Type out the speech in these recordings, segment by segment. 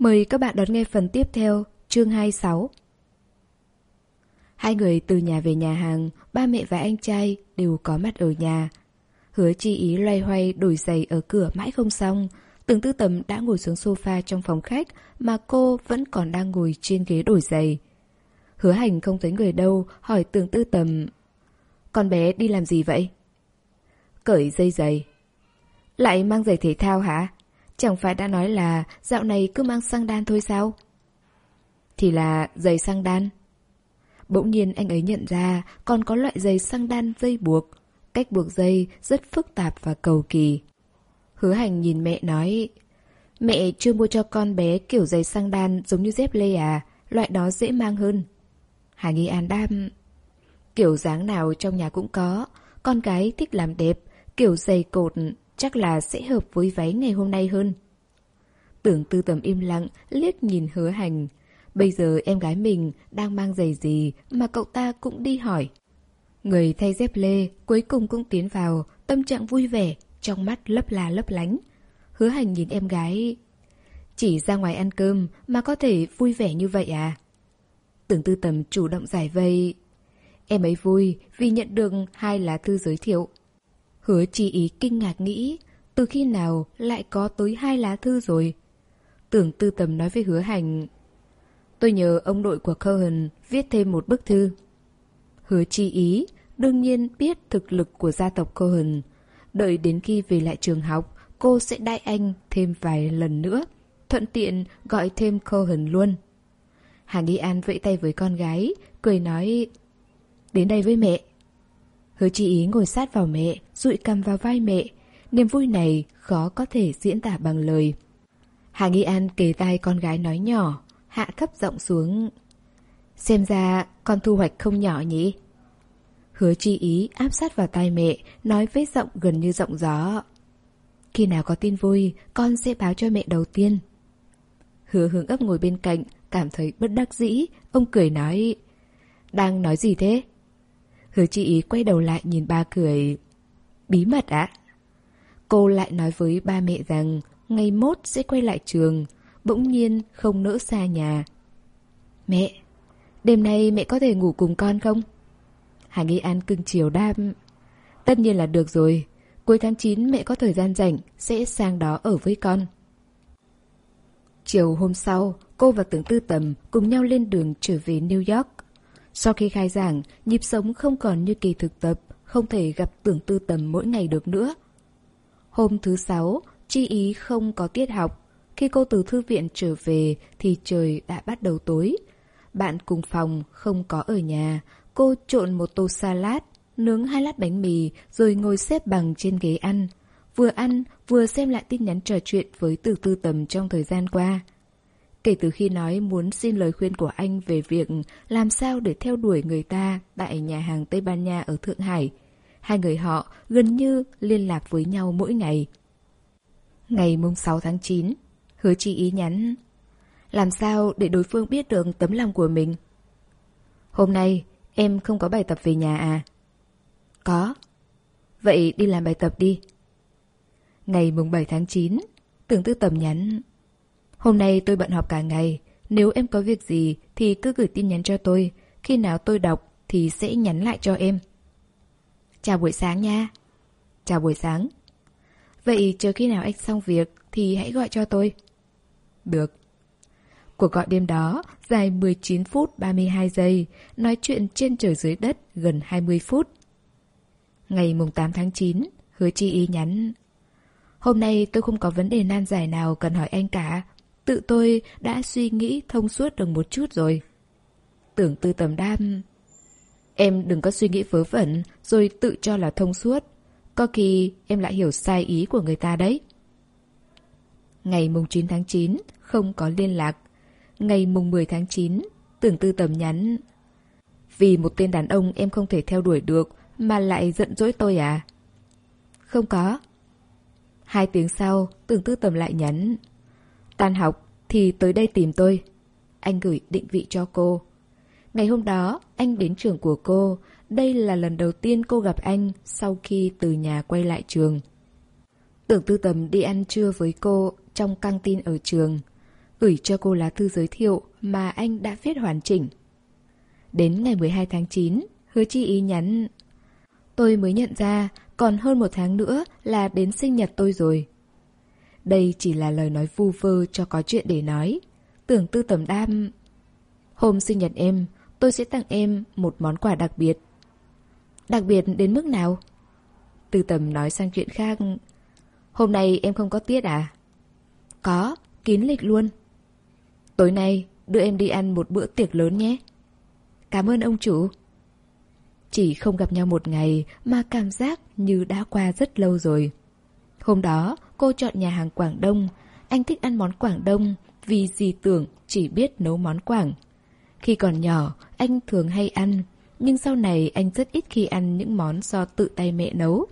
Mời các bạn đón nghe phần tiếp theo, chương 26. Hai người từ nhà về nhà hàng, ba mẹ và anh trai đều có mặt ở nhà. Hứa chi ý loay hoay đổi giày ở cửa mãi không xong. Tưởng tư tầm đã ngồi xuống sofa trong phòng khách mà cô vẫn còn đang ngồi trên ghế đổi giày. Hứa hành không thấy người đâu, hỏi tưởng tư tầm. Con bé đi làm gì vậy? Cởi dây giày. Lại mang giày thể thao hả? Chẳng phải đã nói là dạo này cứ mang xăng đan thôi sao? Thì là giày xăng đan. Bỗng nhiên anh ấy nhận ra còn có loại giày xăng đan dây buộc. Cách buộc dây rất phức tạp và cầu kỳ. Hứa hành nhìn mẹ nói, Mẹ chưa mua cho con bé kiểu giày xăng đan giống như dép lê à Loại đó dễ mang hơn Hà Nghi An đam Kiểu dáng nào trong nhà cũng có Con gái thích làm đẹp, Kiểu giày cột chắc là sẽ hợp với váy ngày hôm nay hơn. Tưởng tư tầm im lặng, liếc nhìn hứa hành. Bây giờ em gái mình đang mang giày gì mà cậu ta cũng đi hỏi. Người thay dép lê cuối cùng cũng tiến vào, tâm trạng vui vẻ, trong mắt lấp la lấp lánh. Hứa hành nhìn em gái. Chỉ ra ngoài ăn cơm mà có thể vui vẻ như vậy à? Tưởng tư tầm chủ động giải vây. Em ấy vui vì nhận được hai lá thư giới thiệu. Hứa chi ý kinh ngạc nghĩ, từ khi nào lại có tới hai lá thư rồi? Tưởng tư tầm nói với hứa hành. Tôi nhờ ông nội của Cohen viết thêm một bức thư. Hứa chi ý, đương nhiên biết thực lực của gia tộc Cohen. Đợi đến khi về lại trường học, cô sẽ đai anh thêm vài lần nữa. Thuận tiện gọi thêm Cohen luôn. Hà Nghi An vẫy tay với con gái, cười nói Đến đây với mẹ. Hứa chi ý ngồi sát vào mẹ, dụi cầm vào vai mẹ. Niềm vui này khó có thể diễn tả bằng lời. Hà Nghi An kề tai con gái nói nhỏ, hạ thấp giọng xuống. Xem ra con thu hoạch không nhỏ nhỉ? Hứa chi ý áp sát vào tai mẹ, nói với giọng gần như giọng gió. Khi nào có tin vui, con sẽ báo cho mẹ đầu tiên. Hứa hướng ấp ngồi bên cạnh, cảm thấy bất đắc dĩ, ông cười nói. Đang nói gì thế? Hứa chị ý quay đầu lại nhìn ba cười. Bí mật ạ? Cô lại nói với ba mẹ rằng ngày mốt sẽ quay lại trường, bỗng nhiên không nỡ xa nhà. Mẹ, đêm nay mẹ có thể ngủ cùng con không? Hà Nghi An cưng chiều đam. Tất nhiên là được rồi, cuối tháng 9 mẹ có thời gian rảnh, sẽ sang đó ở với con. Chiều hôm sau, cô và Tưởng Tư Tầm cùng nhau lên đường trở về New York. Sau khi khai giảng, nhịp sống không còn như kỳ thực tập, không thể gặp tưởng tư tầm mỗi ngày được nữa. Hôm thứ sáu, Chi Ý không có tiết học. Khi cô từ thư viện trở về thì trời đã bắt đầu tối. Bạn cùng phòng không có ở nhà. Cô trộn một tô salad, nướng hai lát bánh mì rồi ngồi xếp bằng trên ghế ăn. Vừa ăn, vừa xem lại tin nhắn trò chuyện với từ tư tầm trong thời gian qua. Kể từ khi nói muốn xin lời khuyên của anh về việc làm sao để theo đuổi người ta tại nhà hàng Tây Ban Nha ở Thượng Hải, hai người họ gần như liên lạc với nhau mỗi ngày. Ngày mùng 6 tháng 9, hứa chi ý nhắn Làm sao để đối phương biết được tấm lòng của mình? Hôm nay, em không có bài tập về nhà à? Có. Vậy đi làm bài tập đi. Ngày mùng 7 tháng 9, tưởng tư tầm nhắn Hôm nay tôi bận họp cả ngày, nếu em có việc gì thì cứ gửi tin nhắn cho tôi, khi nào tôi đọc thì sẽ nhắn lại cho em. Chào buổi sáng nha. Chào buổi sáng. Vậy chờ khi nào anh xong việc thì hãy gọi cho tôi. Được. Cuộc gọi đêm đó dài 19 phút 32 giây, nói chuyện trên trời dưới đất gần 20 phút. Ngày mùng 8 tháng 9, hứa chi ý nhắn. Hôm nay tôi không có vấn đề nan giải nào cần hỏi anh cả, Tự tôi đã suy nghĩ thông suốt được một chút rồi. Tưởng tư tầm đam... Em đừng có suy nghĩ vớ vẩn rồi tự cho là thông suốt. Có khi em lại hiểu sai ý của người ta đấy. Ngày mùng 9 tháng 9 không có liên lạc. Ngày mùng 10 tháng 9 tưởng tư tầm nhắn. Vì một tên đàn ông em không thể theo đuổi được mà lại giận dỗi tôi à? Không có. Hai tiếng sau, tưởng tư tầm lại nhắn. Tan học thì tới đây tìm tôi. Anh gửi định vị cho cô. Ngày hôm đó, anh đến trường của cô. Đây là lần đầu tiên cô gặp anh sau khi từ nhà quay lại trường. Tưởng tư tầm đi ăn trưa với cô trong căng tin ở trường. gửi cho cô lá thư giới thiệu mà anh đã viết hoàn chỉnh. Đến ngày 12 tháng 9, hứa chi ý nhắn Tôi mới nhận ra còn hơn một tháng nữa là đến sinh nhật tôi rồi. Đây chỉ là lời nói vu vơ cho có chuyện để nói. Tưởng tư tầm đam... Hôm sinh nhật em, tôi sẽ tặng em một món quà đặc biệt. Đặc biệt đến mức nào? Tư tầm nói sang chuyện khác. Hôm nay em không có tiết à? Có, kín lịch luôn. Tối nay, đưa em đi ăn một bữa tiệc lớn nhé. Cảm ơn ông chủ. Chỉ không gặp nhau một ngày mà cảm giác như đã qua rất lâu rồi. Hôm đó, cô chọn nhà hàng Quảng Đông. Anh thích ăn món Quảng Đông vì dì tưởng chỉ biết nấu món Quảng. Khi còn nhỏ, anh thường hay ăn, nhưng sau này anh rất ít khi ăn những món do tự tay mẹ nấu.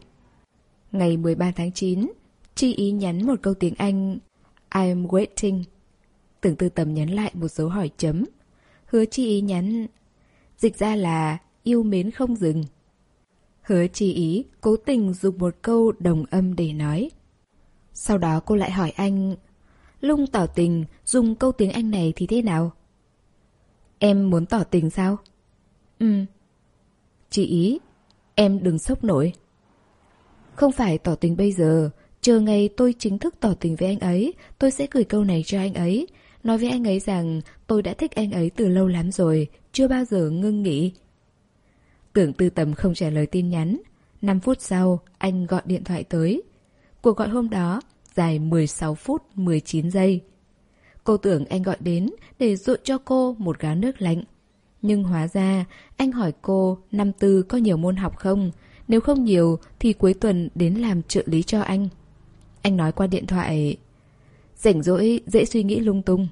Ngày 13 tháng 9, Chi ý nhắn một câu tiếng Anh I'm waiting. Tưởng tư tầm nhắn lại một dấu hỏi chấm. Hứa chi ý nhắn Dịch ra là yêu mến không dừng. Hứa chi ý cố tình dùng một câu đồng âm để nói. Sau đó cô lại hỏi anh Lung tỏ tình dùng câu tiếng Anh này thì thế nào? Em muốn tỏ tình sao? Ừ. Chị ý, em đừng sốc nổi. Không phải tỏ tình bây giờ, chờ ngày tôi chính thức tỏ tình với anh ấy, tôi sẽ gửi câu này cho anh ấy. Nói với anh ấy rằng tôi đã thích anh ấy từ lâu lắm rồi, chưa bao giờ ngưng nghỉ. Tưởng tư tầm không trả lời tin nhắn. 5 phút sau, anh gọi điện thoại tới. Cuộc gọi hôm đó dài 16 phút 19 giây. Cô tưởng anh gọi đến để dội cho cô một gáo nước lạnh. Nhưng hóa ra, anh hỏi cô năm tư có nhiều môn học không? Nếu không nhiều thì cuối tuần đến làm trợ lý cho anh. Anh nói qua điện thoại Rảnh rỗi, dễ suy nghĩ lung tung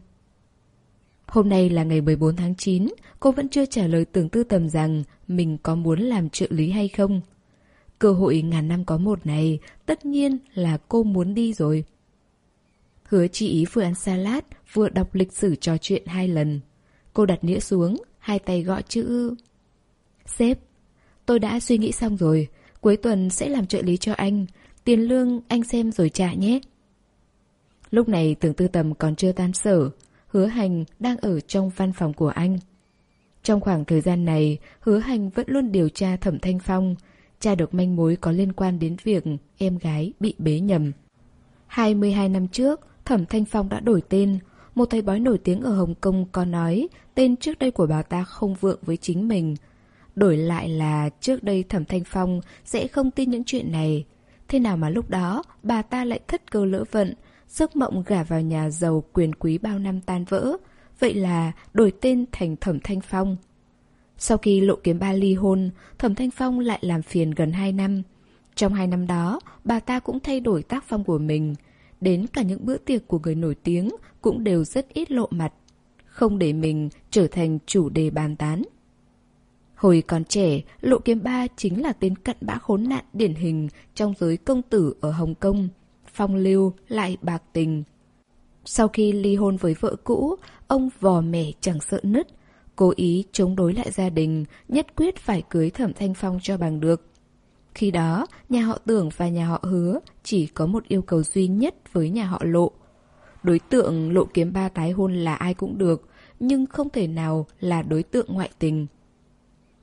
Hôm nay là ngày 14 tháng 9 Cô vẫn chưa trả lời tưởng tư tầm rằng Mình có muốn làm trợ lý hay không Cơ hội ngàn năm có một này Tất nhiên là cô muốn đi rồi Hứa chị ý vừa ăn salad Vừa đọc lịch sử trò chuyện hai lần Cô đặt nĩa xuống Hai tay gõ chữ Sếp Tôi đã suy nghĩ xong rồi Cuối tuần sẽ làm trợ lý cho anh Tiền lương anh xem rồi trả nhé. Lúc này tưởng tư tầm còn chưa tan sở, hứa hành đang ở trong văn phòng của anh. Trong khoảng thời gian này, hứa hành vẫn luôn điều tra thẩm thanh phong, tra được manh mối có liên quan đến việc em gái bị bế nhầm. 22 năm trước, thẩm thanh phong đã đổi tên. Một thầy bói nổi tiếng ở Hồng Kông có nói tên trước đây của bà ta không vượng với chính mình. Đổi lại là trước đây thẩm thanh phong sẽ không tin những chuyện này. Thế nào mà lúc đó bà ta lại thất cơ lỡ vận, giấc mộng gả vào nhà giàu quyền quý bao năm tan vỡ. Vậy là đổi tên thành Thẩm Thanh Phong. Sau khi Lộ Kiếm Ba ly hôn, Thẩm Thanh Phong lại làm phiền gần 2 năm. Trong hai năm đó, bà ta cũng thay đổi tác phong của mình. Đến cả những bữa tiệc của người nổi tiếng cũng đều rất ít lộ mặt. Không để mình trở thành chủ đề bàn tán. Hồi còn trẻ, Lộ Kiếm Ba chính là tên cận bã khốn nạn điển hình trong giới công tử ở Hồng Kông. Phong lưu, lại bạc tình. Sau khi ly hôn với vợ cũ, ông vò mẻ chẳng sợ nứt, cố ý chống đối lại gia đình, nhất quyết phải cưới Thẩm Thanh Phong cho bằng được. Khi đó, nhà họ Tưởng và nhà họ Hứa chỉ có một yêu cầu duy nhất với nhà họ Lộ. Đối tượng Lộ Kiếm Ba tái hôn là ai cũng được, nhưng không thể nào là đối tượng ngoại tình.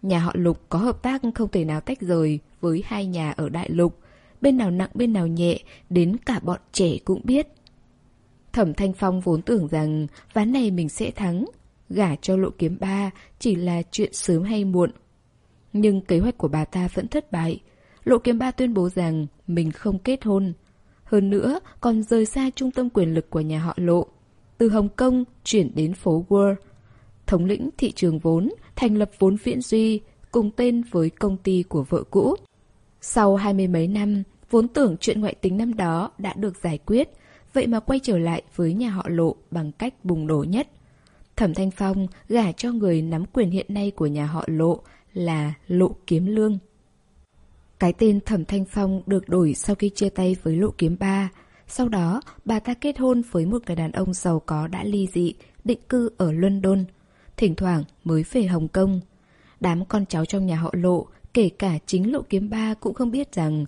Nhà họ Lục có hợp tác không thể nào tách rời với hai nhà ở Đại Lục. Bên nào nặng bên nào nhẹ, đến cả bọn trẻ cũng biết. Thẩm Thanh Phong vốn tưởng rằng ván này mình sẽ thắng. Gả cho lộ kiếm ba chỉ là chuyện sớm hay muộn. Nhưng kế hoạch của bà ta vẫn thất bại. Lộ kiếm ba tuyên bố rằng mình không kết hôn. Hơn nữa, còn rời xa trung tâm quyền lực của nhà họ lộ. Từ Hồng Kông chuyển đến phố World thống lĩnh thị trường vốn, thành lập vốn viễn duy, cùng tên với công ty của vợ cũ. Sau hai mươi mấy năm, vốn tưởng chuyện ngoại tính năm đó đã được giải quyết, vậy mà quay trở lại với nhà họ lộ bằng cách bùng nổ nhất. Thẩm Thanh Phong gả cho người nắm quyền hiện nay của nhà họ lộ là Lộ Kiếm Lương. Cái tên Thẩm Thanh Phong được đổi sau khi chia tay với Lộ Kiếm Ba. Sau đó, bà ta kết hôn với một người đàn ông giàu có đã ly dị, định cư ở London thỉnh thoảng mới về Hồng Kông. Đám con cháu trong nhà họ Lộ, kể cả chính Lộ Kiếm Ba cũng không biết rằng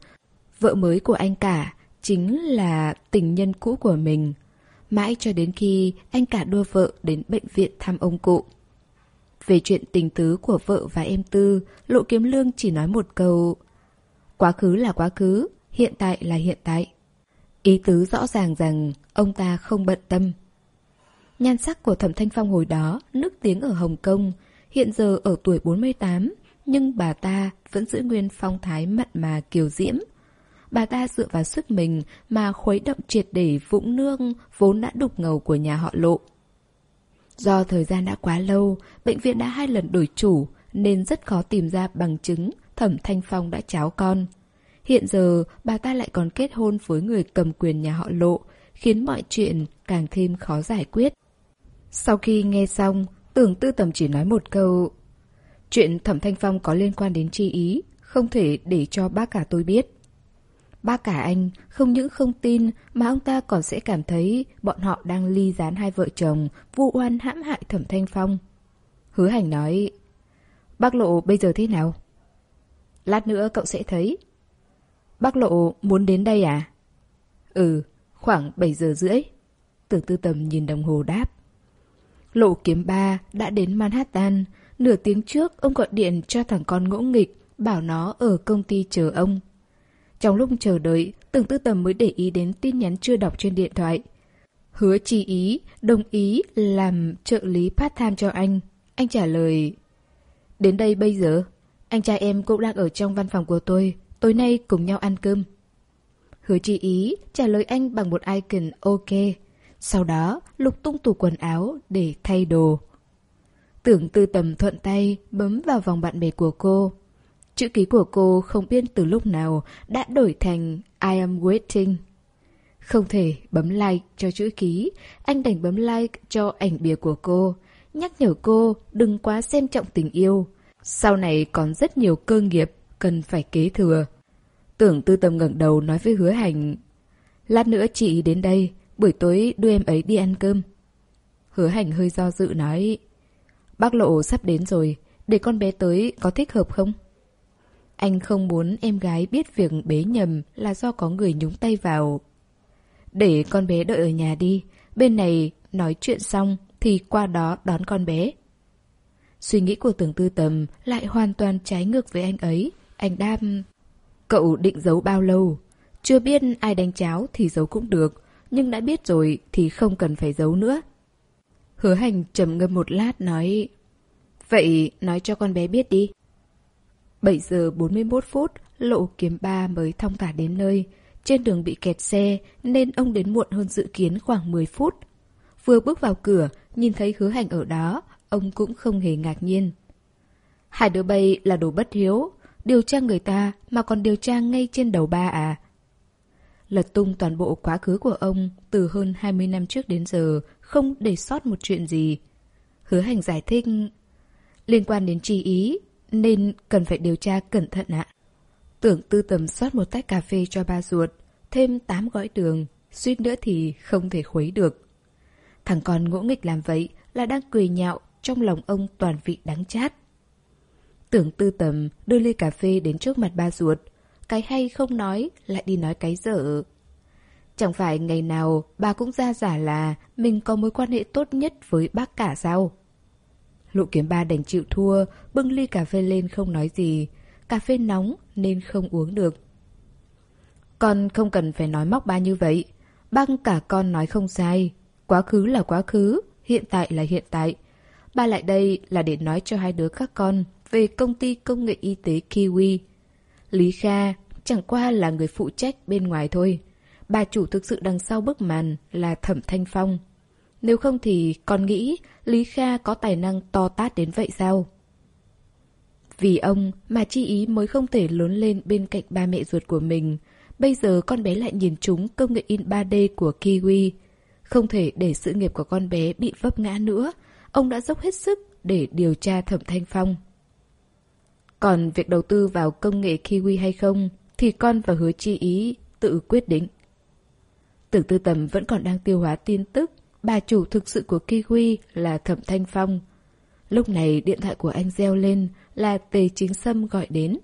vợ mới của anh cả chính là tình nhân cũ của mình mãi cho đến khi anh cả đưa vợ đến bệnh viện thăm ông cụ. Về chuyện tình tứ của vợ và em Tư, Lộ Kiếm Lương chỉ nói một câu Quá khứ là quá khứ, hiện tại là hiện tại. Ý tứ rõ ràng rằng ông ta không bận tâm. Nhan sắc của Thẩm Thanh Phong hồi đó nức tiếng ở Hồng Kông, hiện giờ ở tuổi 48, nhưng bà ta vẫn giữ nguyên phong thái mặn mà kiều diễm. Bà ta dựa vào sức mình mà khuấy động triệt để vũng nương vốn đã đục ngầu của nhà họ lộ. Do thời gian đã quá lâu, bệnh viện đã hai lần đổi chủ nên rất khó tìm ra bằng chứng Thẩm Thanh Phong đã cháo con. Hiện giờ, bà ta lại còn kết hôn với người cầm quyền nhà họ lộ, khiến mọi chuyện càng thêm khó giải quyết. Sau khi nghe xong, tưởng tư tầm chỉ nói một câu. Chuyện Thẩm Thanh Phong có liên quan đến chi ý, không thể để cho bác cả tôi biết ba cả anh không những không tin mà ông ta còn sẽ cảm thấy bọn họ đang ly gián hai vợ chồng, vu oan hãm hại Thẩm Thanh Phong. Hứa hành nói, bác lộ bây giờ thế nào? Lát nữa cậu sẽ thấy. Bác lộ muốn đến đây à? Ừ, khoảng 7 giờ rưỡi. Tưởng tư tầm nhìn đồng hồ đáp. Lộ kiếm ba đã đến Manhattan. Nửa tiếng trước ông gọi điện cho thằng con ngỗ nghịch, bảo nó ở công ty chờ ông. Trong lúc chờ đợi, tưởng tư tầm mới để ý đến tin nhắn chưa đọc trên điện thoại. Hứa chi ý, đồng ý làm trợ lý part-time cho anh. Anh trả lời... Đến đây bây giờ, anh trai em cũng đang ở trong văn phòng của tôi, tối nay cùng nhau ăn cơm. Hứa chi ý trả lời anh bằng một icon ok. Sau đó lục tung tủ quần áo để thay đồ. Tưởng tư tầm thuận tay bấm vào vòng bạn bè của cô. Chữ ký của cô không biết từ lúc nào đã đổi thành I am waiting. Không thể bấm like cho chữ ký, anh đành bấm like cho ảnh bìa của cô, nhắc nhở cô đừng quá xem trọng tình yêu. Sau này còn rất nhiều cơ nghiệp cần phải kế thừa. Tưởng tư tâm ngẩng đầu nói với hứa hành Lát nữa chị đến đây, buổi tối đưa em ấy đi ăn cơm. Hứa hành hơi do dự nói Bác lộ sắp đến rồi, để con bé tới có thích hợp không? Anh không muốn em gái biết việc bế nhầm là do có người nhúng tay vào. Để con bé đợi ở nhà đi, bên này nói chuyện xong thì qua đó đón con bé. Suy nghĩ của tưởng tư tầm lại hoàn toàn trái ngược với anh ấy. Anh đam... Cậu định giấu bao lâu? Chưa biết ai đánh cháo thì giấu cũng được, nhưng đã biết rồi thì không cần phải giấu nữa. Hứa hành trầm ngâm một lát nói... Vậy nói cho con bé biết đi. 7 giờ 41 phút, lộ kiếm ba mới thông thả đến nơi. Trên đường bị kẹt xe nên ông đến muộn hơn dự kiến khoảng 10 phút. Vừa bước vào cửa, nhìn thấy hứa hành ở đó, ông cũng không hề ngạc nhiên. Hai đứa bay là đồ bất hiếu, điều tra người ta mà còn điều tra ngay trên đầu ba à. Lật tung toàn bộ quá khứ của ông từ hơn 20 năm trước đến giờ, không để sót một chuyện gì. Hứa hành giải thích, liên quan đến chi ý, nên cần phải điều tra cẩn thận ạ. Tưởng tư tầm xót một tách cà phê cho ba ruột, thêm 8 gói đường, suýt nữa thì không thể khuấy được. Thằng con ngỗ nghịch làm vậy là đang cười nhạo trong lòng ông toàn vị đắng chát. Tưởng tư tầm đưa ly cà phê đến trước mặt ba ruột. Cái hay không nói, lại đi nói cái dở. Chẳng phải ngày nào bà cũng ra giả là mình có mối quan hệ tốt nhất với bác cả sao? Lộ kiếm ba đành chịu thua, bưng ly cà phê lên không nói gì. Cà phê nóng nên không uống được. Con không cần phải nói móc ba như vậy. Băng cả con nói không sai. Quá khứ là quá khứ, hiện tại là hiện tại. Ba lại đây là để nói cho hai đứa các con về công ty công nghệ y tế Kiwi. Lý Kha chẳng qua là người phụ trách bên ngoài thôi. Bà chủ thực sự đằng sau bức màn là Thẩm Thanh Phong. Nếu không thì con nghĩ Lý Kha có tài năng to tát đến vậy sao? Vì ông mà chi ý mới không thể lớn lên bên cạnh ba mẹ ruột của mình. Bây giờ con bé lại nhìn chúng công nghệ in 3D của Kiwi. Không thể để sự nghiệp của con bé bị vấp ngã nữa. Ông đã dốc hết sức để điều tra Thẩm Thanh Phong. Còn việc đầu tư vào công nghệ Kiwi hay không thì con và hứa chi ý tự quyết định. Tưởng tư tầm vẫn còn đang tiêu hóa tin tức bà chủ thực sự của Kiwi là Thẩm Thanh Phong. Lúc này điện thoại của anh reo lên là Tề Chính Sâm gọi đến.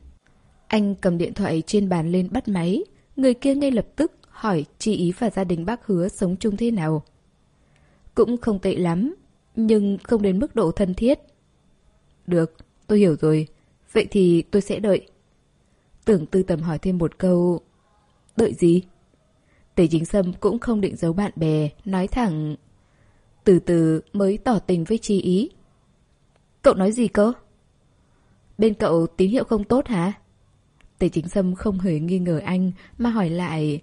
Anh cầm điện thoại trên bàn lên bắt máy. Người kia ngay lập tức hỏi chị ý và gia đình bác hứa sống chung thế nào. Cũng không tệ lắm, nhưng không đến mức độ thân thiết. Được, tôi hiểu rồi. Vậy thì tôi sẽ đợi. Tưởng tư tầm hỏi thêm một câu. Đợi gì? Tề chính sâm cũng không định giấu bạn bè, nói thẳng. Từ từ mới tỏ tình với chi ý. Cậu nói gì cơ? Bên cậu tín hiệu không tốt hả? Tề chính sâm không hề nghi ngờ anh mà hỏi lại.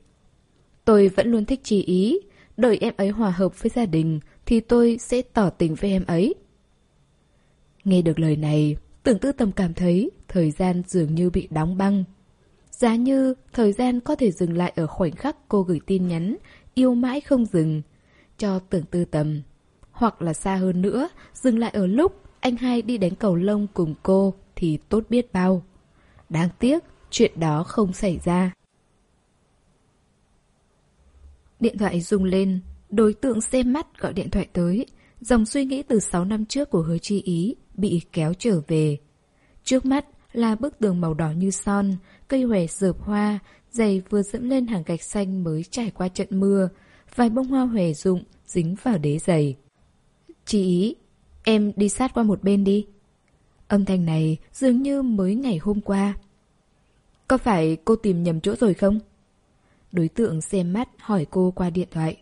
Tôi vẫn luôn thích chi ý. Đợi em ấy hòa hợp với gia đình thì tôi sẽ tỏ tình với em ấy. Nghe được lời này, tưởng tư tầm cảm thấy thời gian dường như bị đóng băng. Giá như thời gian có thể dừng lại ở khoảnh khắc cô gửi tin nhắn, yêu mãi không dừng, cho tưởng tư tầm. Hoặc là xa hơn nữa, dừng lại ở lúc anh hai đi đánh cầu lông cùng cô thì tốt biết bao. Đáng tiếc, chuyện đó không xảy ra. Điện thoại rung lên, đối tượng xem mắt gọi điện thoại tới. Dòng suy nghĩ từ 6 năm trước của hứa chi ý bị kéo trở về. Trước mắt là bức tường màu đỏ như son, cây hòe dợp hoa, giày vừa dẫm lên hàng gạch xanh mới trải qua trận mưa, vài bông hoa hòe rụng dính vào đế giày. Chị ý, em đi sát qua một bên đi. Âm thanh này dường như mới ngày hôm qua. Có phải cô tìm nhầm chỗ rồi không? Đối tượng xem mắt hỏi cô qua điện thoại.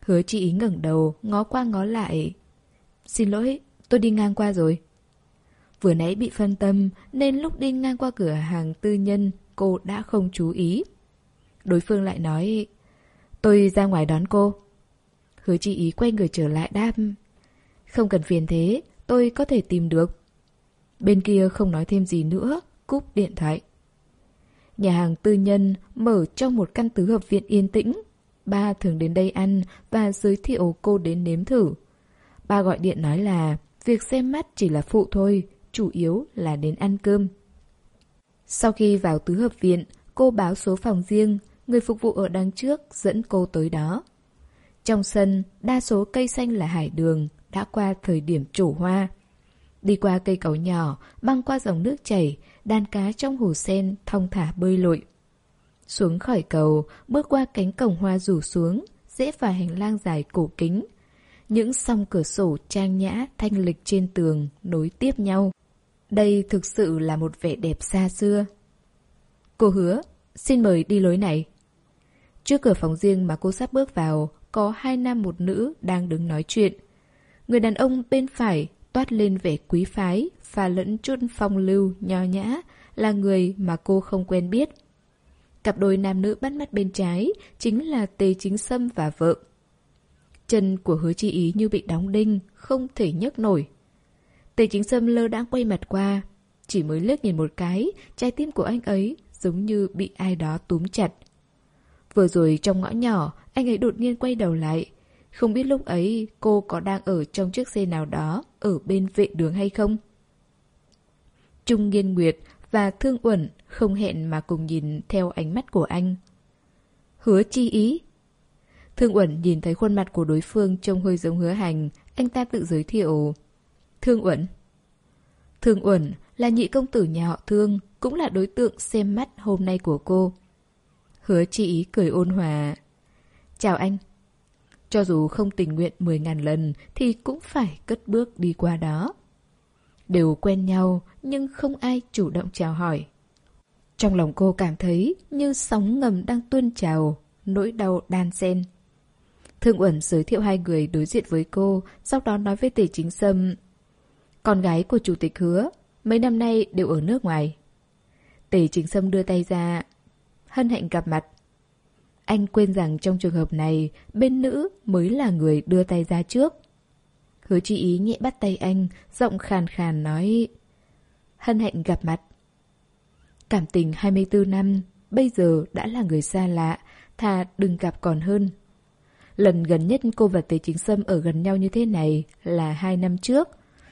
Hứa chị ý ngẩng đầu, ngó qua ngó lại. Xin lỗi, tôi đi ngang qua rồi. Vừa nãy bị phân tâm nên lúc đi ngang qua cửa hàng tư nhân cô đã không chú ý. Đối phương lại nói Tôi ra ngoài đón cô. Hứa chị ý quay người trở lại đáp không cần phiền thế, tôi có thể tìm được. Bên kia không nói thêm gì nữa, cúp điện thoại. Nhà hàng tư nhân mở trong một căn tứ hợp viện yên tĩnh. Ba thường đến đây ăn và giới thiệu cô đến nếm thử. Ba gọi điện nói là việc xem mắt chỉ là phụ thôi, chủ yếu là đến ăn cơm. Sau khi vào tứ hợp viện, cô báo số phòng riêng, người phục vụ ở đằng trước dẫn cô tới đó. Trong sân, đa số cây xanh là hải đường, đã qua thời điểm trổ hoa. Đi qua cây cầu nhỏ, băng qua dòng nước chảy, đàn cá trong hồ sen thong thả bơi lội. Xuống khỏi cầu, bước qua cánh cổng hoa rủ xuống, dễ vào hành lang dài cổ kính. Những song cửa sổ trang nhã, thanh lịch trên tường nối tiếp nhau. Đây thực sự là một vẻ đẹp xa xưa. Cô hứa, xin mời đi lối này. Trước cửa phòng riêng mà cô sắp bước vào, có hai nam một nữ đang đứng nói chuyện. Người đàn ông bên phải toát lên vẻ quý phái, và lẫn chút phong lưu, nho nhã, là người mà cô không quen biết. Cặp đôi nam nữ bắt mắt bên trái chính là Tề Chính Sâm và vợ. Chân của hứa chi ý như bị đóng đinh, không thể nhấc nổi. Tề chính sâm lơ đãng quay mặt qua. Chỉ mới liếc nhìn một cái, trái tim của anh ấy giống như bị ai đó túm chặt. Vừa rồi trong ngõ nhỏ, anh ấy đột nhiên quay đầu lại. Không biết lúc ấy cô có đang ở trong chiếc xe nào đó ở bên vệ đường hay không? Trung Nghiên Nguyệt và Thương Uẩn không hẹn mà cùng nhìn theo ánh mắt của anh. Hứa chi ý? Thương Uẩn nhìn thấy khuôn mặt của đối phương trông hơi giống hứa hành, anh ta tự giới thiệu. Thương Uẩn Thương Uẩn là nhị công tử nhà họ Thương, cũng là đối tượng xem mắt hôm nay của cô. Hứa chi ý cười ôn hòa. Chào anh. Cho dù không tình nguyện 10.000 lần thì cũng phải cất bước đi qua đó. Đều quen nhau nhưng không ai chủ động chào hỏi. Trong lòng cô cảm thấy như sóng ngầm đang tuôn trào, nỗi đau đan xen. Thương Uẩn giới thiệu hai người đối diện với cô, sau đó nói với Tề Chính Sâm con gái của chủ tịch hứa, mấy năm nay đều ở nước ngoài. Tề chính sâm đưa tay ra. Hân hạnh gặp mặt. Anh quên rằng trong trường hợp này, bên nữ mới là người đưa tay ra trước. Hứa chi ý nhẹ bắt tay anh, giọng khàn khàn nói Hân hạnh gặp mặt. Cảm tình 24 năm, bây giờ đã là người xa lạ, thà đừng gặp còn hơn. Lần gần nhất cô và Tế Chính Sâm ở gần nhau như thế này là hai năm trước.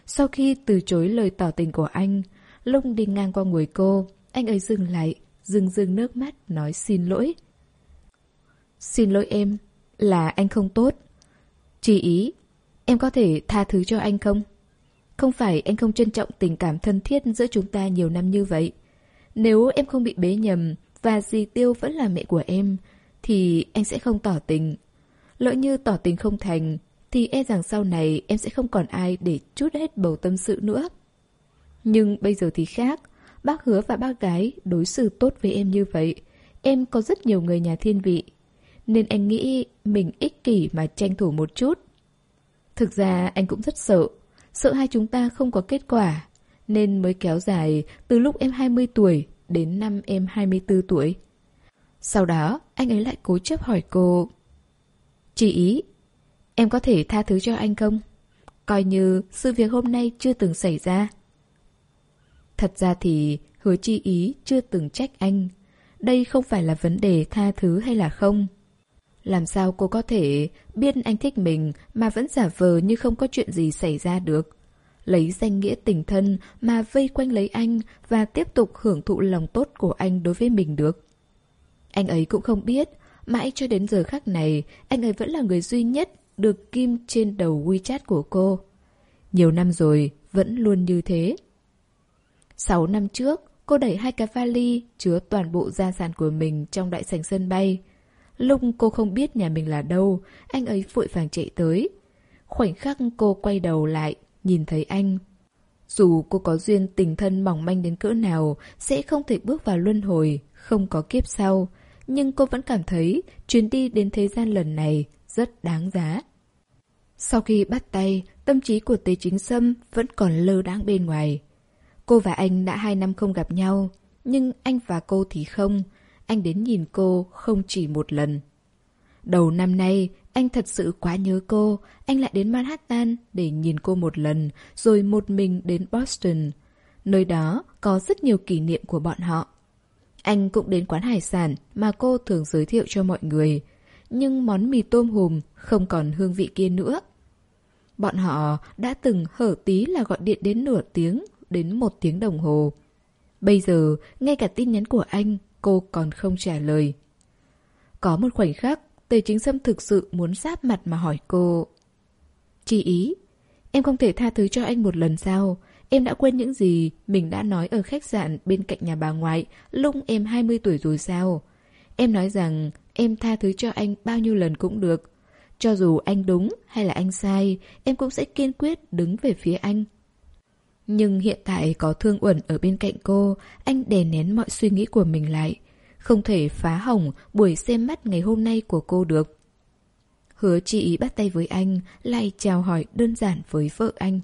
Sau khi từ chối lời tỏ tình của anh, Lung đi ngang qua người cô, anh ấy dừng lại, dừng dừng nước mắt, nói xin lỗi. Xin lỗi em, là anh không tốt. Chỉ ý, em có thể tha thứ cho anh không? Không phải anh không trân trọng tình cảm thân thiết giữa chúng ta nhiều năm như vậy. Nếu em không bị bế nhầm và dì Tiêu vẫn là mẹ của em, thì anh sẽ không tỏ tình. Lỡ như tỏ tình không thành, thì e rằng sau này em sẽ không còn ai để chút hết bầu tâm sự nữa. Nhưng bây giờ thì khác, bác hứa và bác gái đối xử tốt với em như vậy. Em có rất nhiều người nhà thiên vị, nên anh nghĩ mình ích kỷ mà tranh thủ một chút. Thực ra anh cũng rất sợ, sợ hai chúng ta không có kết quả, nên mới kéo dài từ lúc em 20 tuổi đến năm em 24 tuổi. Sau đó, anh ấy lại cố chấp hỏi cô Chị ý, em có thể tha thứ cho anh không? Coi như sự việc hôm nay chưa từng xảy ra. Thật ra thì hứa chi ý chưa từng trách anh. Đây không phải là vấn đề tha thứ hay là không. Làm sao cô có thể biết anh thích mình mà vẫn giả vờ như không có chuyện gì xảy ra được? Lấy danh nghĩa tình thân mà vây quanh lấy anh và tiếp tục hưởng thụ lòng tốt của anh đối với mình được. Anh ấy cũng không biết, mãi cho đến giờ khắc này, anh ấy vẫn là người duy nhất được kim trên đầu WeChat của cô. Nhiều năm rồi, vẫn luôn như thế. Sáu năm trước, cô đẩy hai cái vali chứa toàn bộ gia sản của mình trong đại sảnh sân bay. Lúc cô không biết nhà mình là đâu, anh ấy vội vàng chạy tới. Khoảnh khắc cô quay đầu lại, nhìn thấy anh. Dù cô có duyên tình thân mỏng manh đến cỡ nào, sẽ không thể bước vào luân hồi, không có kiếp sau. Nhưng cô vẫn cảm thấy chuyến đi đến thế gian lần này rất đáng giá. Sau khi bắt tay, tâm trí của Tế Chính Sâm vẫn còn lơ đãng bên ngoài. Cô và anh đã hai năm không gặp nhau, nhưng anh và cô thì không. Anh đến nhìn cô không chỉ một lần. Đầu năm nay, anh thật sự quá nhớ cô. Anh lại đến Manhattan để nhìn cô một lần, rồi một mình đến Boston. Nơi đó có rất nhiều kỷ niệm của bọn họ. Anh cũng đến quán hải sản mà cô thường giới thiệu cho mọi người. Nhưng món mì tôm hùm không còn hương vị kia nữa. Bọn họ đã từng hở tí là gọi điện đến nửa tiếng, đến một tiếng đồng hồ. Bây giờ, ngay cả tin nhắn của anh, cô còn không trả lời. Có một khoảnh khắc, Tề Chính Sâm thực sự muốn giáp mặt mà hỏi cô. Chị ý, em không thể tha thứ cho anh một lần sao? Em đã quên những gì mình đã nói ở khách sạn bên cạnh nhà bà ngoại lúc em 20 tuổi rồi sao? Em nói rằng em tha thứ cho anh bao nhiêu lần cũng được. Cho dù anh đúng hay là anh sai, em cũng sẽ kiên quyết đứng về phía anh. Nhưng hiện tại có Thương Uẩn ở bên cạnh cô, anh đè nén mọi suy nghĩ của mình lại. Không thể phá hỏng buổi xem mắt ngày hôm nay của cô được. Hứa chị bắt tay với anh, lại chào hỏi đơn giản với vợ anh.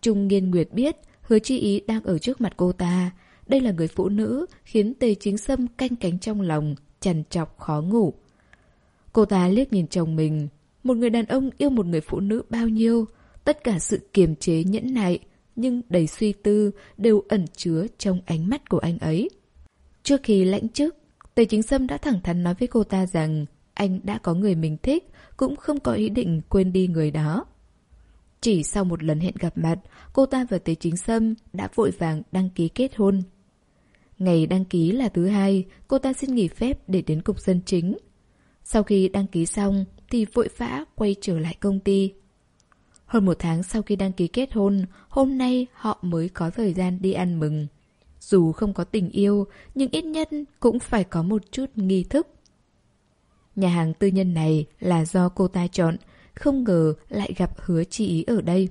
Trung Nghiên Nguyệt biết hứa chi ý đang ở trước mặt cô ta. Đây là người phụ nữ khiến tề chính sâm canh cánh trong lòng, chằn chọc khó ngủ. Cô ta liếc nhìn chồng mình. Một người đàn ông yêu một người phụ nữ bao nhiêu, tất cả sự kiềm chế nhẫn nại, nhưng đầy suy tư đều ẩn chứa trong ánh mắt của anh ấy. Trước khi lãnh chức, Tề Chính Sâm đã thẳng thắn nói với cô ta rằng anh đã có người mình thích, cũng không có ý định quên đi người đó. Chỉ sau một lần hẹn gặp mặt, cô ta và Tề Chính Sâm đã vội vàng đăng ký kết hôn. Ngày đăng ký là thứ hai, cô ta xin nghỉ phép để đến cục dân chính. Sau khi đăng ký xong thì vội vã quay trở lại công ty. Hơn một tháng sau khi đăng ký kết hôn, hôm nay họ mới có thời gian đi ăn mừng. Dù không có tình yêu, nhưng ít nhất cũng phải có một chút nghi thức. Nhà hàng tư nhân này là do cô ta chọn, không ngờ lại gặp hứa chi ý ở đây.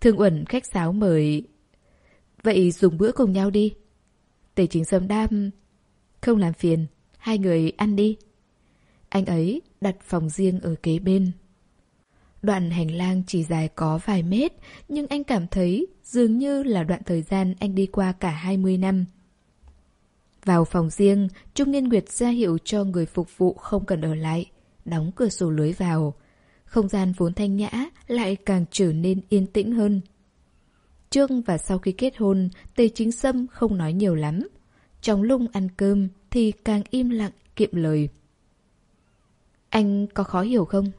Thương Uẩn khách sáo mời... Vậy dùng bữa cùng nhau đi. Tề chính sâm đam... Không làm phiền, hai người ăn đi. Anh ấy đặt phòng riêng ở kế bên. Đoạn hành lang chỉ dài có vài mét, nhưng anh cảm thấy dường như là đoạn thời gian anh đi qua cả 20 năm. Vào phòng riêng, Trung Nghiên Nguyệt ra hiệu cho người phục vụ không cần ở lại, đóng cửa sổ lưới vào. Không gian vốn thanh nhã lại càng trở nên yên tĩnh hơn. trước và sau khi kết hôn, Tề Chính Sâm không nói nhiều lắm. Trong lung ăn cơm thì càng im lặng kiệm lời. Anh có khó hiểu không?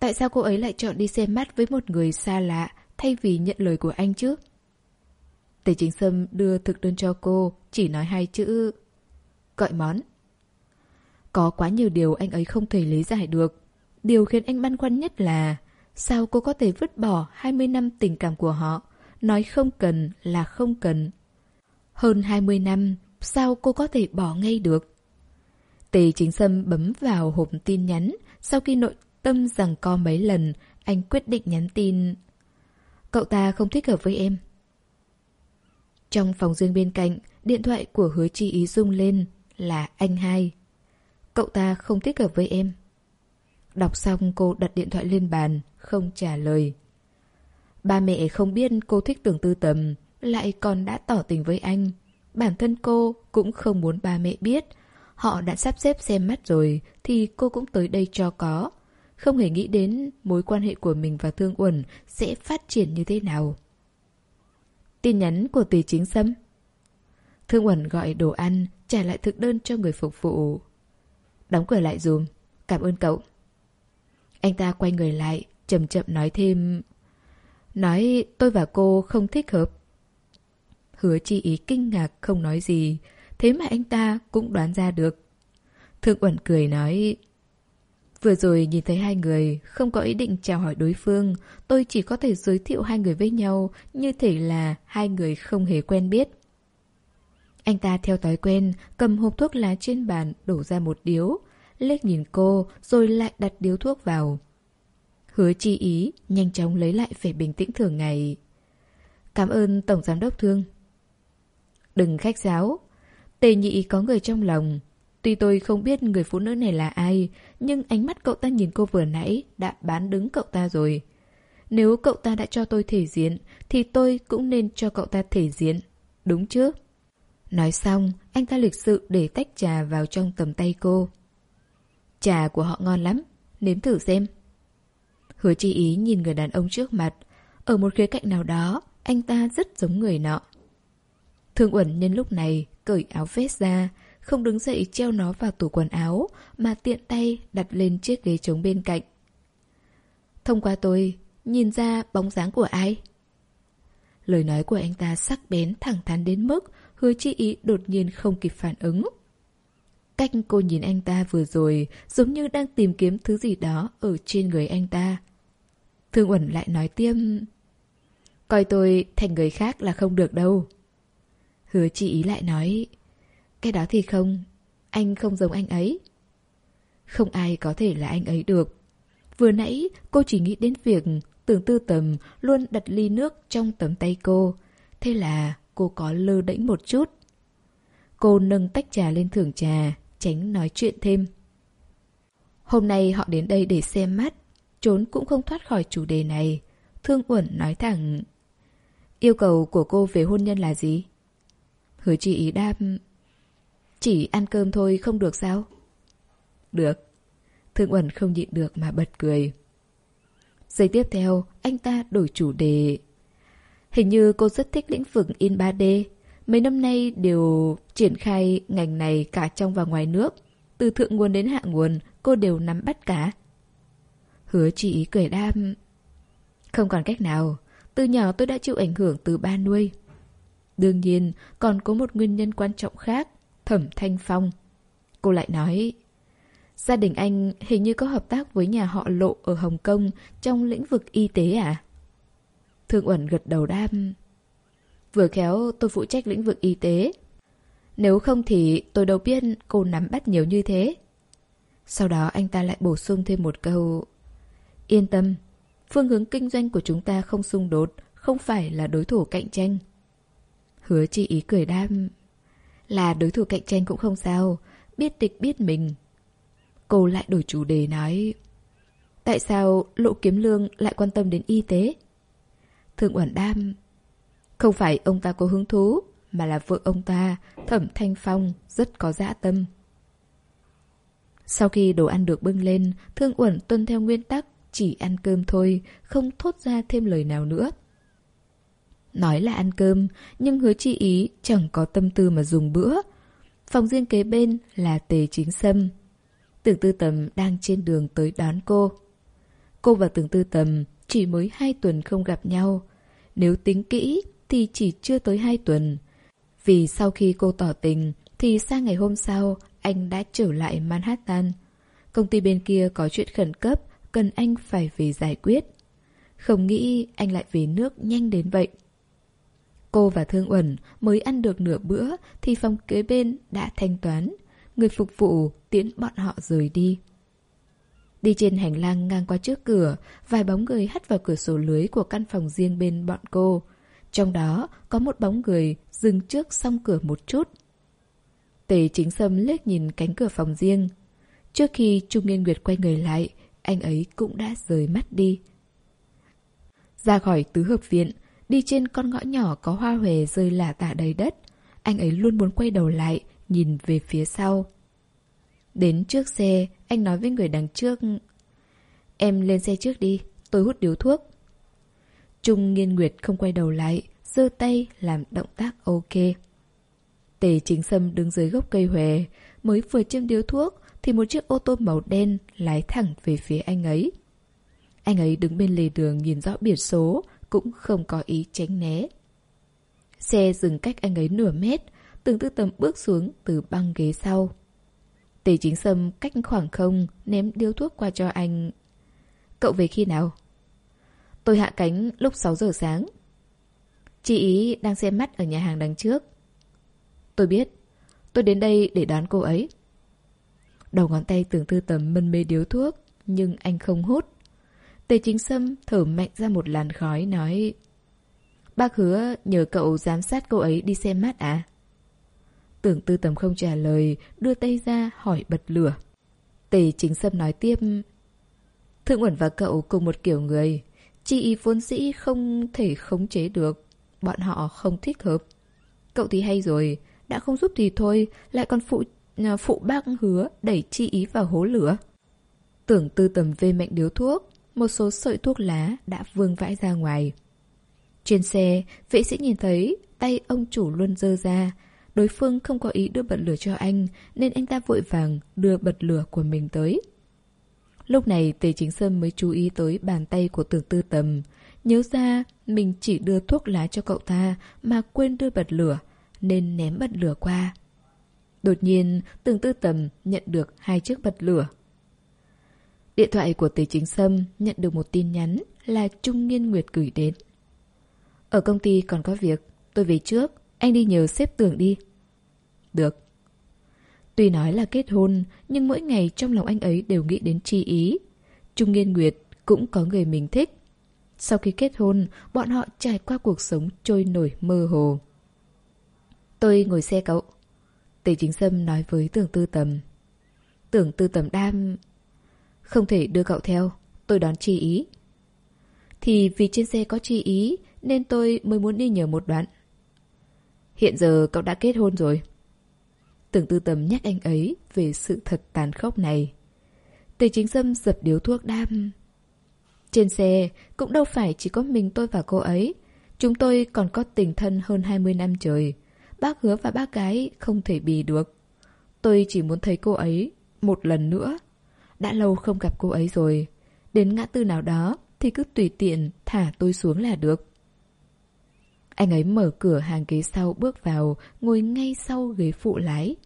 Tại sao cô ấy lại chọn đi xem mắt với một người xa lạ thay vì nhận lời của anh chứ? Tề chính sâm đưa thực đơn cho cô, chỉ nói hai chữ gọi món. Có quá nhiều điều anh ấy không thể lý giải được. Điều khiến anh băn khoăn nhất là sao cô có thể vứt bỏ 20 năm tình cảm của họ, nói không cần là không cần. Hơn 20 năm, sao cô có thể bỏ ngay được? Tề chính sâm bấm vào hộp tin nhắn, sau khi nội tâm rằng co mấy lần, anh quyết định nhắn tin. Cậu ta không thích hợp với em. Trong phòng riêng bên cạnh, điện thoại của hứa chi ý rung lên là anh hai. Cậu ta không thích hợp với em. Đọc xong cô đặt điện thoại lên bàn, không trả lời. Ba mẹ không biết cô thích tưởng tư tầm, lại còn đã tỏ tình với anh. Bản thân cô cũng không muốn ba mẹ biết. Họ đã sắp xếp xem mắt rồi, thì cô cũng tới đây cho có. Không hề nghĩ đến mối quan hệ của mình và Thương Uẩn sẽ phát triển như thế nào. Tin nhắn của tỷ chính Sâm Thương Uẩn gọi đồ ăn, trả lại thực đơn cho người phục vụ. Đóng cửa lại dùm. Cảm ơn cậu. Anh ta quay người lại, chậm chậm nói thêm. Nói tôi và cô không thích hợp. Hứa chi ý kinh ngạc không nói gì, thế mà anh ta cũng đoán ra được. Thương Uẩn cười nói. Vừa rồi nhìn thấy hai người, không có ý định chào hỏi đối phương, tôi chỉ có thể giới thiệu hai người với nhau, như thể là hai người không hề quen biết. Anh ta theo thói quen, cầm hộp thuốc lá trên bàn, đổ ra một điếu, liếc nhìn cô, rồi lại đặt điếu thuốc vào. Hứa chi ý, nhanh chóng lấy lại vẻ bình tĩnh thường ngày. Cảm ơn Tổng Giám đốc Thương. Đừng khách giáo. Tề nhị có người trong lòng. Tuy tôi không biết người phụ nữ này là ai, nhưng ánh mắt cậu ta nhìn cô vừa nãy đã bán đứng cậu ta rồi. Nếu cậu ta đã cho tôi thể diện, thì tôi cũng nên cho cậu ta thể diện. Đúng chứ? Nói xong, anh ta lịch sự để tách trà vào trong tầm tay cô. Trà của họ ngon lắm, nếm thử xem. Hứa chi ý nhìn người đàn ông trước mặt. Ở một khía cạnh nào đó, anh ta rất giống người nọ. Thương Uẩn nhân lúc này cởi áo vest ra, không đứng dậy treo nó vào tủ quần áo, mà tiện tay đặt lên chiếc ghế trống bên cạnh. Thông qua tôi, nhìn ra bóng dáng của ai? Lời nói của anh ta sắc bén thẳng thắn đến mức hứa chi ý đột nhiên không kịp phản ứng. Cách cô nhìn anh ta vừa rồi giống như đang tìm kiếm thứ gì đó ở trên người anh ta. Thương Uẩn lại nói tiêm... Coi tôi thành người khác là không được đâu. Hứa chị ý lại nói cái đó thì không, Anh không giống anh ấy. Không ai có thể là anh ấy được. Vừa nãy, cô chỉ nghĩ đến việc Tưởng tư tầm luôn đặt ly nước trong tấm tay cô. Thế là cô có lơ đễnh một chút. Cô nâng tách trà lên thưởng trà, Tránh nói chuyện thêm. Hôm nay họ đến đây để xem mắt, Trốn cũng không thoát khỏi chủ đề này. Thương Uẩn nói thẳng, Yêu cầu của cô về hôn nhân là gì? Hứa chị ý đáp chỉ ăn cơm thôi không được sao? Được. Thương Uẩn không nhịn được mà bật cười. Giây tiếp theo Anh ta đổi chủ đề. Hình như cô rất thích lĩnh vực in 3D Mấy năm nay đều triển khai ngành này cả trong và ngoài nước. Từ thượng nguồn đến hạ nguồn Cô đều nắm bắt cả. Hứa chị cười đam. Không còn cách nào. Từ nhỏ tôi đã chịu ảnh hưởng từ ba nuôi. Đương nhiên, còn có một nguyên nhân quan trọng khác, Thẩm Thanh Phong. Cô lại nói, gia đình anh hình như có hợp tác với nhà họ Lộ ở Hồng Kông trong lĩnh vực y tế à? Thương Uẩn gật đầu đam. Vừa khéo tôi phụ trách lĩnh vực y tế. Nếu không thì tôi đâu biết cô nắm bắt nhiều như thế. Sau đó anh ta lại bổ sung thêm một câu. Yên tâm, phương hướng kinh doanh của chúng ta không xung đột, không phải là đối thủ cạnh tranh. Hứa chị ý cười đam. Là đối thủ cạnh tranh cũng không sao, biết địch biết mình. Cô lại đổi chủ đề nói. Tại sao Lộ Kiếm Lương lại quan tâm đến y tế? Thượng Uẩn đam. Không phải ông ta có hứng thú, mà là vợ ông ta, Thẩm Thanh Phong, rất có dã tâm. Sau khi đồ ăn được bưng lên, Thương Uẩn tuân theo nguyên tắc chỉ ăn cơm thôi, không thốt ra thêm lời nào nữa. Nói là ăn cơm, nhưng hứa chi ý chẳng có tâm tư mà dùng bữa. Phòng riêng kế bên là tề chính sâm. Tưởng tư tầm đang trên đường tới đón cô. Cô và tưởng tư tầm chỉ mới hai tuần không gặp nhau. Nếu tính kỹ thì chỉ chưa tới hai tuần. Vì sau khi cô tỏ tình thì sang ngày hôm sau anh đã trở lại Manhattan. Công ty bên kia có chuyện khẩn cấp cần anh phải về giải quyết. Không nghĩ anh lại về nước nhanh đến vậy. Cô và Thương Uẩn mới ăn được nửa bữa thì phòng kế bên đã thanh toán. Người phục vụ tiễn bọn họ rời đi. Đi trên hành lang ngang qua trước cửa, vài bóng người hắt vào cửa sổ lưới của căn phòng riêng bên bọn cô. Trong đó có một bóng người dừng trước song cửa một chút. Tề chính sâm lết nhìn cánh cửa phòng riêng. Trước khi Trung Nghiên Nguyệt quay người lại, anh ấy cũng đã rời mắt đi. Ra khỏi tứ hợp viện, đi trên con ngõ nhỏ có hoa huệ rơi lả tả đầy đất. Anh ấy luôn muốn quay đầu lại, nhìn về phía sau. Đến trước xe, anh nói với người đằng trước. Em lên xe trước đi, tôi hút điếu thuốc. Trung Nghiên Nguyệt không quay đầu lại, giơ tay làm động tác ok. Tề chính sâm đứng dưới gốc cây huệ mới vừa châm điếu thuốc thì một chiếc ô tô màu đen lái thẳng về phía anh ấy. Anh ấy đứng bên lề đường nhìn rõ biển số, cũng không có ý tránh né. Xe dừng cách anh ấy nửa mét, từng tư tầm bước xuống từ băng ghế sau. Tề chính sâm cách khoảng không ném điếu thuốc qua cho anh. Cậu về khi nào? Tôi hạ cánh lúc 6 giờ sáng. Chị ý đang xem mắt ở nhà hàng đằng trước. Tôi biết. Tôi đến đây để đón cô ấy. Đầu ngón tay tưởng tư tầm mân mê điếu thuốc, nhưng anh không hút. Tề chính sâm thở mạnh ra một làn khói nói Bác hứa nhờ cậu giám sát cô ấy đi xem mắt à? Tưởng tư tầm không trả lời, đưa tay ra hỏi bật lửa. Tề chính sâm nói tiếp Thượng Uẩn và cậu cùng một kiểu người Chị ý vốn dĩ không thể khống chế được Bọn họ không thích hợp Cậu thì hay rồi Đã không giúp thì thôi Lại còn phụ à, phụ bác hứa đẩy chi ý vào hố lửa Tưởng tư tầm vê mạnh điếu thuốc một số sợi thuốc lá đã vương vãi ra ngoài. Trên xe, Vệ sĩ nhìn thấy Tay ông chủ luôn dơ ra. Đối phương không có ý đưa bật lửa cho anh, Nên anh ta vội vàng đưa bật lửa của mình tới. Lúc này, Tề Chính Sơn mới chú ý tới bàn tay của tưởng tư tầm. Nhớ ra mình chỉ đưa thuốc lá cho cậu ta Mà quên đưa bật lửa, Nên ném bật lửa qua. Đột nhiên, tưởng tư tầm nhận được hai chiếc bật lửa. Điện thoại của Tề Chính Sâm nhận được một tin nhắn là Trung Nghiên Nguyệt gửi đến. Ở công ty còn có việc, tôi về trước, anh đi nhờ xếp tưởng đi. Được. Tuy nói là kết hôn, nhưng mỗi ngày trong lòng anh ấy đều nghĩ đến chi ý. Trung Nghiên Nguyệt cũng có người mình thích. Sau khi kết hôn, bọn họ trải qua cuộc sống trôi nổi mơ hồ. Tôi ngồi xe cậu. Tề Chính Sâm nói với tưởng tư tầm. Tưởng tư tầm đam... Không thể đưa cậu theo, tôi đón chi ý. Thì vì trên xe có chi ý, nên tôi mới muốn đi nhờ một đoạn. Hiện giờ cậu đã kết hôn rồi. Tưởng tư tầm nhắc anh ấy về sự thật tàn khốc này. Tề chính sâm dập điếu thuốc đam. Trên xe cũng đâu phải chỉ có mình tôi và cô ấy. Chúng tôi còn có tình thân hơn 20 năm trời. Bác hứa và bác gái không thể bì được. Tôi chỉ muốn thấy cô ấy một lần nữa. Đã lâu không gặp cô ấy rồi. Đến ngã tư nào đó thì cứ tùy tiện thả tôi xuống là được. Anh ấy mở cửa hàng ghế sau bước vào, ngồi ngay sau ghế phụ lái.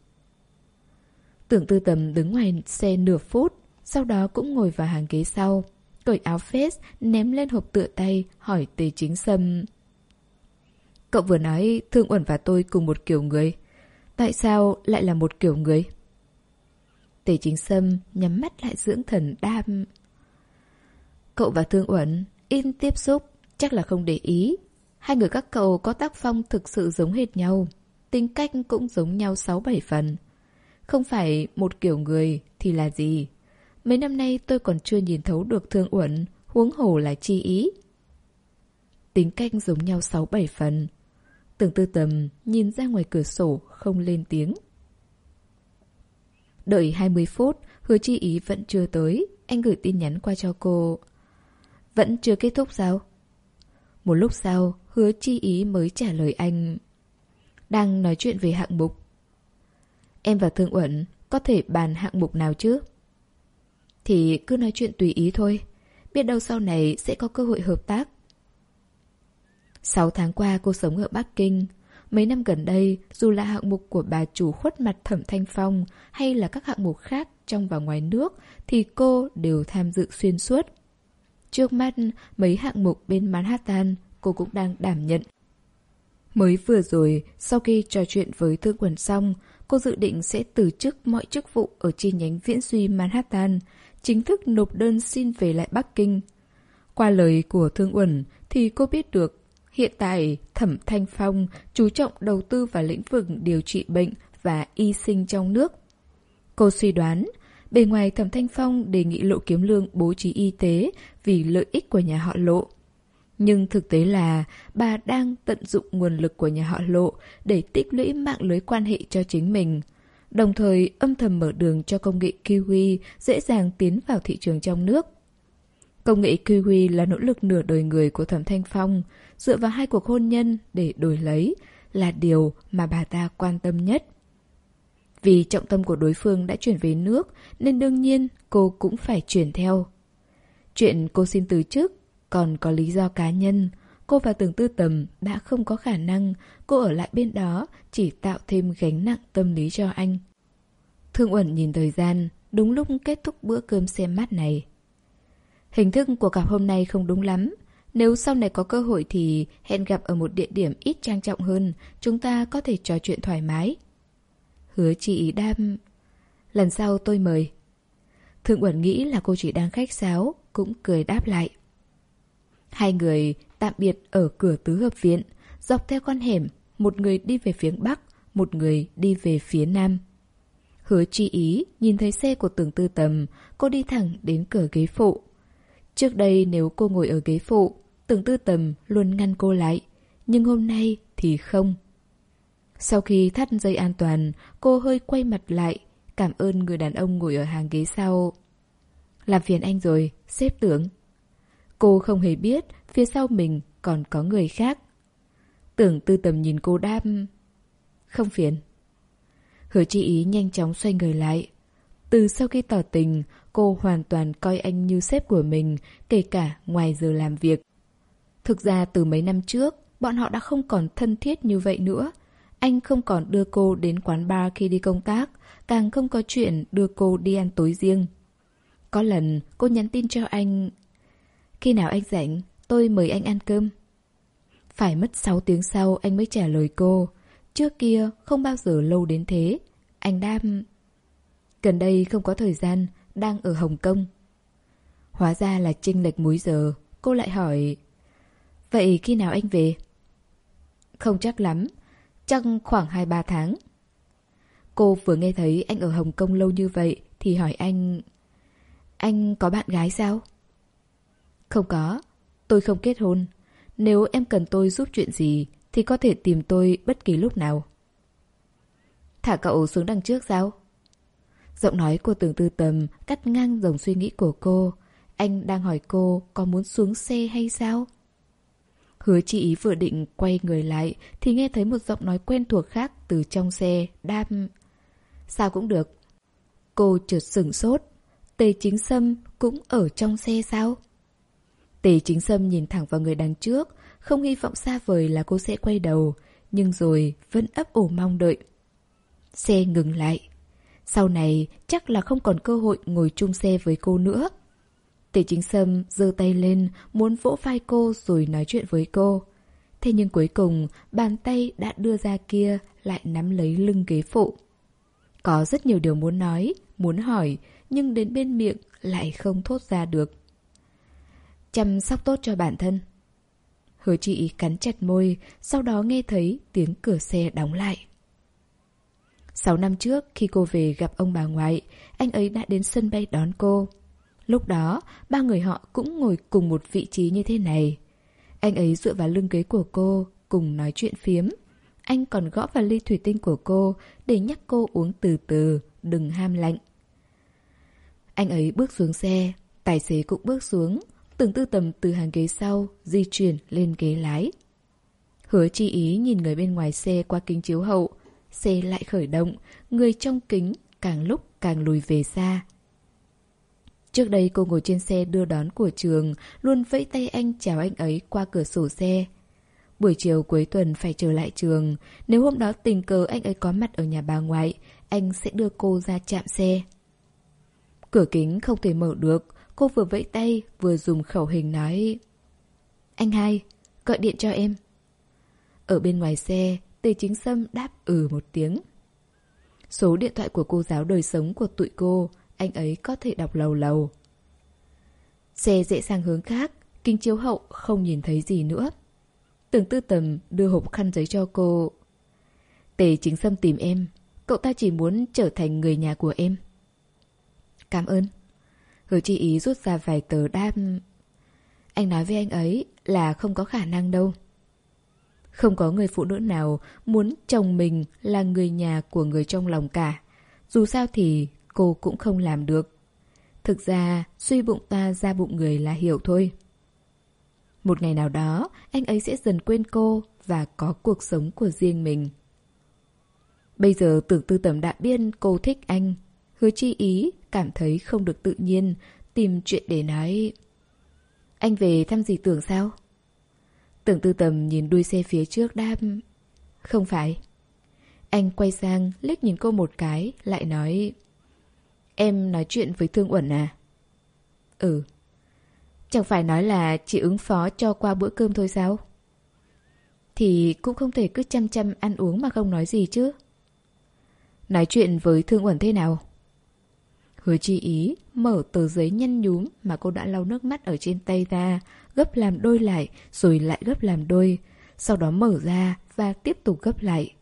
Tưởng tư tầm đứng ngoài xe nửa phút, sau đó cũng ngồi vào hàng ghế sau. Cởi áo phết, ném lên hộp tựa tay, hỏi tề chính sâm. Cậu vừa nói Thương Uẩn và tôi cùng một kiểu người. Tại sao lại là một kiểu người? Tề chính sâm nhắm mắt lại dưỡng thần đam. Cậu và Thương Uẩn in tiếp xúc, chắc là không để ý. Hai người các cậu có tác phong thực sự giống hệt nhau. Tính cách cũng giống nhau 6-7 phần. Không phải một kiểu người thì là gì? Mấy năm nay tôi còn chưa nhìn thấu được Thương Uẩn, huống hồ là chi ý. Tính cách giống nhau 6-7 phần. Tưởng tư tầm nhìn ra ngoài cửa sổ không lên tiếng. Đợi 20 phút, hứa chi ý vẫn chưa tới. Anh gửi tin nhắn qua cho cô. Vẫn chưa kết thúc sao? Một lúc sau, hứa chi ý mới trả lời anh. Đang nói chuyện về hạng mục. Em và Thương Uẩn có thể bàn hạng mục nào chứ? Thì cứ nói chuyện tùy ý thôi. Biết đâu sau này sẽ có cơ hội hợp tác. Sáu tháng qua cô sống ở Bắc Kinh. Mấy năm gần đây, dù là hạng mục của bà chủ khuất mặt Thẩm Thanh Phong hay là các hạng mục khác trong và ngoài nước, thì cô đều tham dự xuyên suốt. Trước mắt, mấy hạng mục bên Manhattan cô cũng đang đảm nhận. Mới vừa rồi, sau khi trò chuyện với Thương Quần xong, cô dự định sẽ từ chức mọi chức vụ ở chi nhánh Viễn Duy Manhattan, chính thức nộp đơn xin về lại Bắc Kinh. Qua lời của Thương Uẩn thì cô biết được hiện tại Thẩm Thanh Phong chú trọng đầu tư vào lĩnh vực điều trị bệnh và y sinh trong nước. Cô suy đoán, bề ngoài Thẩm Thanh Phong đề nghị Lộ Kiếm Lương bố trí y tế vì lợi ích của nhà họ Lộ. Nhưng thực tế là bà đang tận dụng nguồn lực của nhà họ Lộ để tích lũy mạng lưới quan hệ cho chính mình. Đồng thời âm thầm mở đường cho công nghệ Kiwi dễ dàng tiến vào thị trường trong nước. Công nghệ Kiwi là nỗ lực nửa đời người của Thẩm Thanh Phong, dựa vào hai cuộc hôn nhân để đổi lấy, là điều mà bà ta quan tâm nhất. Vì trọng tâm của đối phương đã chuyển về nước, nên đương nhiên cô cũng phải chuyển theo. Chuyện cô xin từ chức còn có lý do cá nhân. Cô và Tưởng Tư Tầm đã không có khả năng, cô ở lại bên đó chỉ tạo thêm gánh nặng tâm lý cho anh. Thương Uẩn nhìn thời gian, đúng lúc kết thúc bữa cơm xem mát này. Hình thức của cặp hôm nay không đúng lắm. Nếu sau này có cơ hội thì hẹn gặp ở một địa điểm ít trang trọng hơn, chúng ta có thể trò chuyện thoải mái. Hứa chị đam... Lần sau tôi mời. Thượng Uẩn nghĩ là cô chỉ đang khách sáo, cũng cười đáp lại. Hai người tạm biệt ở cửa tứ hợp viện, dọc theo con hẻm, một người đi về phía bắc, một người đi về phía nam. Hứa chi ý nhìn thấy xe của tưởng tư tầm, cô đi thẳng đến cửa ghế phụ. Trước đây nếu cô ngồi ở ghế phụ, tưởng tư tầm luôn ngăn cô lại, nhưng hôm nay thì không. Sau khi thắt dây an toàn, cô hơi quay mặt lại, cảm ơn người đàn ông ngồi ở hàng ghế sau. Làm phiền anh rồi, xếp tưởng. Cô không hề biết phía sau mình còn có người khác. Tưởng tư tầm nhìn cô đam. Không phiền. Hứa chi ý nhanh chóng xoay người lại. Từ sau khi tỏ tình, cô hoàn toàn coi anh như sếp của mình, kể cả ngoài giờ làm việc. Thực ra từ mấy năm trước, bọn họ đã không còn thân thiết như vậy nữa. Anh không còn đưa cô đến quán bar khi đi công tác, càng không có chuyện đưa cô đi ăn tối riêng. Có lần cô nhắn tin cho anh Khi nào anh rảnh, tôi mời anh ăn cơm. Phải mất 6 tiếng sau anh mới trả lời cô. Trước kia không bao giờ lâu đến thế. Anh đam... Gần đây không có thời gian, đang ở Hồng Kông. Hóa ra là chênh lệch múi giờ, cô lại hỏi... Vậy khi nào anh về? Không chắc lắm, chắc khoảng 2-3 tháng. Cô vừa nghe thấy anh ở Hồng Kông lâu như vậy thì hỏi anh... Anh có bạn gái sao? Không có, tôi không kết hôn. Nếu em cần tôi giúp chuyện gì thì có thể tìm tôi bất kỳ lúc nào. Thả cậu xuống đằng trước sao? Giọng nói của tưởng tư tầm cắt ngang dòng suy nghĩ của cô. Anh đang hỏi cô có muốn xuống xe hay sao? Hứa chị ý vừa định quay người lại thì nghe thấy một giọng nói quen thuộc khác từ trong xe, đam. Sao cũng được. Cô trượt sửng sốt. Tề chính sâm cũng ở trong xe sao? Tề chính sâm nhìn thẳng vào người đằng trước, không hy vọng xa vời là cô sẽ quay đầu, nhưng rồi vẫn ấp ủ mong đợi. Xe ngừng lại. Sau này chắc là không còn cơ hội ngồi chung xe với cô nữa. Tề chính sâm giơ tay lên, muốn vỗ vai cô rồi nói chuyện với cô. Thế nhưng cuối cùng, bàn tay đã đưa ra kia lại nắm lấy lưng ghế phụ. Có rất nhiều điều muốn nói, muốn hỏi, nhưng đến bên miệng lại không thốt ra được. Chăm sóc tốt cho bản thân. Hứa chị cắn chặt môi, sau đó nghe thấy tiếng cửa xe đóng lại. Sáu năm trước, khi cô về gặp ông bà ngoại, anh ấy đã đến sân bay đón cô. Lúc đó, ba người họ cũng ngồi cùng một vị trí như thế này. Anh ấy dựa vào lưng ghế của cô, cùng nói chuyện phiếm. Anh còn gõ vào ly thủy tinh của cô để nhắc cô uống từ từ, đừng ham lạnh. Anh ấy bước xuống xe, tài xế cũng bước xuống, từng tư tầm từ hàng ghế sau, di chuyển lên ghế lái. Hứa chi ý nhìn người bên ngoài xe qua kính chiếu hậu, xe lại khởi động, người trong kính càng lúc càng lùi về xa. Trước đây cô ngồi trên xe đưa đón của trường, luôn vẫy tay anh chào anh ấy qua cửa sổ xe. Buổi chiều cuối tuần phải trở lại trường, nếu hôm đó tình cờ anh ấy có mặt ở nhà bà ngoại, anh sẽ đưa cô ra chạm xe. Cửa kính không thể mở được, cô vừa vẫy tay vừa dùng khẩu hình nói Anh hai, gọi điện cho em. Ở bên ngoài xe, Tề Chính Sâm đáp ừ một tiếng. Số điện thoại của cô giáo đời sống của tụi cô anh ấy có thể đọc lầu lầu. Xe dễ sang hướng khác, kinh chiếu hậu không nhìn thấy gì nữa. Tưởng tư tầm đưa hộp khăn giấy cho cô. Tề chính xâm tìm em, cậu ta chỉ muốn trở thành người nhà của em. Cảm ơn. Hứa chi ý rút ra vài tờ đam. Anh nói với anh ấy là không có khả năng đâu. Không có người phụ nữ nào muốn chồng mình là người nhà của người trong lòng cả. Dù sao thì cô cũng không làm được. Thực ra, suy bụng ta ra bụng người là hiểu thôi. Một ngày nào đó, anh ấy sẽ dần quên cô và có cuộc sống của riêng mình. Bây giờ tưởng tư tầm đã biên cô thích anh. Hứa chi ý, cảm thấy không được tự nhiên, tìm chuyện để nói. Anh về thăm gì tưởng sao? Tưởng tư tầm nhìn đuôi xe phía trước đáp. Không phải. Anh quay sang, liếc nhìn cô một cái, lại nói. Em nói chuyện với Thương Uẩn à? Ừ. Chẳng phải nói là chỉ ứng phó cho qua bữa cơm thôi sao? Thì cũng không thể cứ chăm chăm ăn uống mà không nói gì chứ. Nói chuyện với Thương Uẩn thế nào? Hứa chi ý mở tờ giấy nhăn nhúm mà cô đã lau nước mắt ở trên tay ra, gấp làm đôi lại rồi lại gấp làm đôi, sau đó mở ra và tiếp tục gấp lại.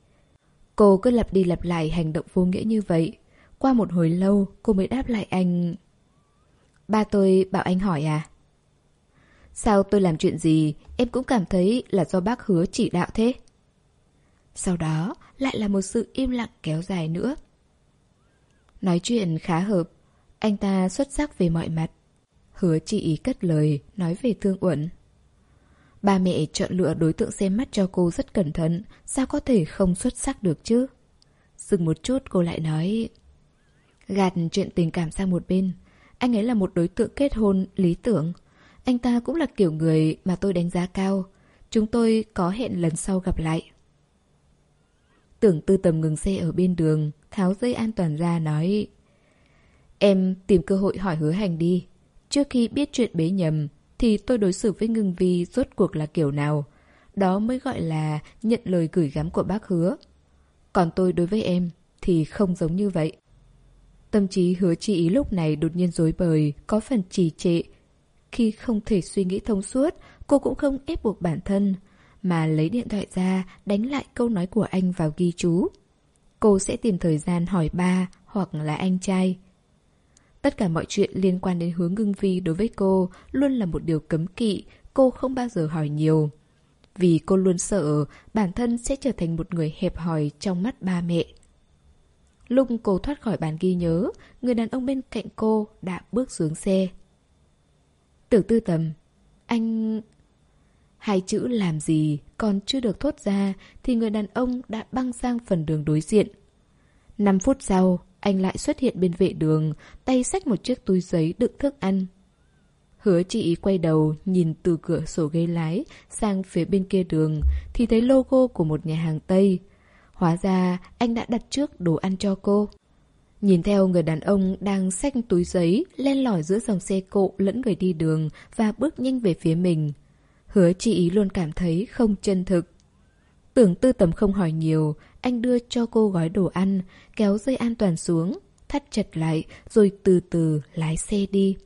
Cô cứ lặp đi lặp lại hành động vô nghĩa như vậy. Qua một hồi lâu, cô mới đáp lại anh. Ba tôi bảo anh hỏi à? Sao tôi làm chuyện gì, em cũng cảm thấy là do bác hứa chỉ đạo thế? Sau đó, lại là một sự im lặng kéo dài nữa. Nói chuyện khá hợp, anh ta xuất sắc về mọi mặt. Hứa chị ý cất lời, nói về Thương Uẩn. Ba mẹ chọn lựa đối tượng xem mắt cho cô rất cẩn thận, sao có thể không xuất sắc được chứ? Dừng một chút cô lại nói... Gạt chuyện tình cảm sang một bên, anh ấy là một đối tượng kết hôn lý tưởng. Anh ta cũng là kiểu người mà tôi đánh giá cao. Chúng tôi có hẹn lần sau gặp lại. Tưởng tư tầm ngừng xe ở bên đường, tháo dây an toàn ra nói Em tìm cơ hội hỏi hứa hành đi. Trước khi biết chuyện bế nhầm, thì tôi đối xử với ngưng vi rốt cuộc là kiểu nào. Đó mới gọi là nhận lời gửi gắm của bác hứa. Còn tôi đối với em thì không giống như vậy. Tâm trí hứa chi ý lúc này đột nhiên rối bời, có phần trì trệ. Khi không thể suy nghĩ thông suốt, cô cũng không ép buộc bản thân, mà lấy điện thoại ra đánh lại câu nói của anh vào ghi chú. Cô sẽ tìm thời gian hỏi ba hoặc là anh trai. Tất cả mọi chuyện liên quan đến hướng ngưng vi đối với cô luôn là một điều cấm kỵ, cô không bao giờ hỏi nhiều. Vì cô luôn sợ bản thân sẽ trở thành một người hẹp hòi trong mắt ba mẹ. Lúc cô thoát khỏi bàn ghi nhớ, người đàn ông bên cạnh cô đã bước xuống xe. Tưởng tư tầm, anh... Hai chữ làm gì còn chưa được thốt ra thì người đàn ông đã băng sang phần đường đối diện. Năm phút sau, anh lại xuất hiện bên vệ đường, tay xách một chiếc túi giấy đựng thức ăn. Hứa chị quay đầu nhìn từ cửa sổ ghế lái sang phía bên kia đường thì thấy logo của một nhà hàng Tây. Hóa ra anh đã đặt trước đồ ăn cho cô. Nhìn theo người đàn ông đang xách túi giấy len lỏi giữa dòng xe cộ lẫn người đi đường và bước nhanh về phía mình. Hứa chị ý luôn cảm thấy không chân thực. Tưởng tư tầm không hỏi nhiều, anh đưa cho cô gói đồ ăn, kéo dây an toàn xuống, thắt chặt lại rồi từ từ lái xe đi.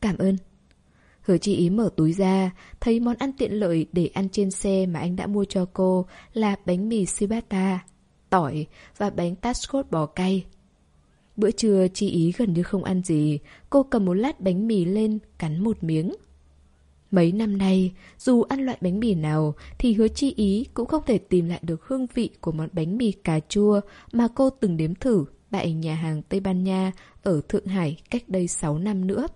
Cảm ơn. Hứa chị ý mở túi ra, thấy món ăn tiện lợi để ăn trên xe mà anh đã mua cho cô là bánh mì ciabatta, tỏi và bánh tascot bò cay. Bữa trưa chị ý gần như không ăn gì, cô cầm một lát bánh mì lên, cắn một miếng. Mấy năm nay, dù ăn loại bánh mì nào thì hứa chi ý cũng không thể tìm lại được hương vị của món bánh mì cà chua mà cô từng đếm thử tại nhà hàng Tây Ban Nha ở Thượng Hải cách đây 6 năm nữa.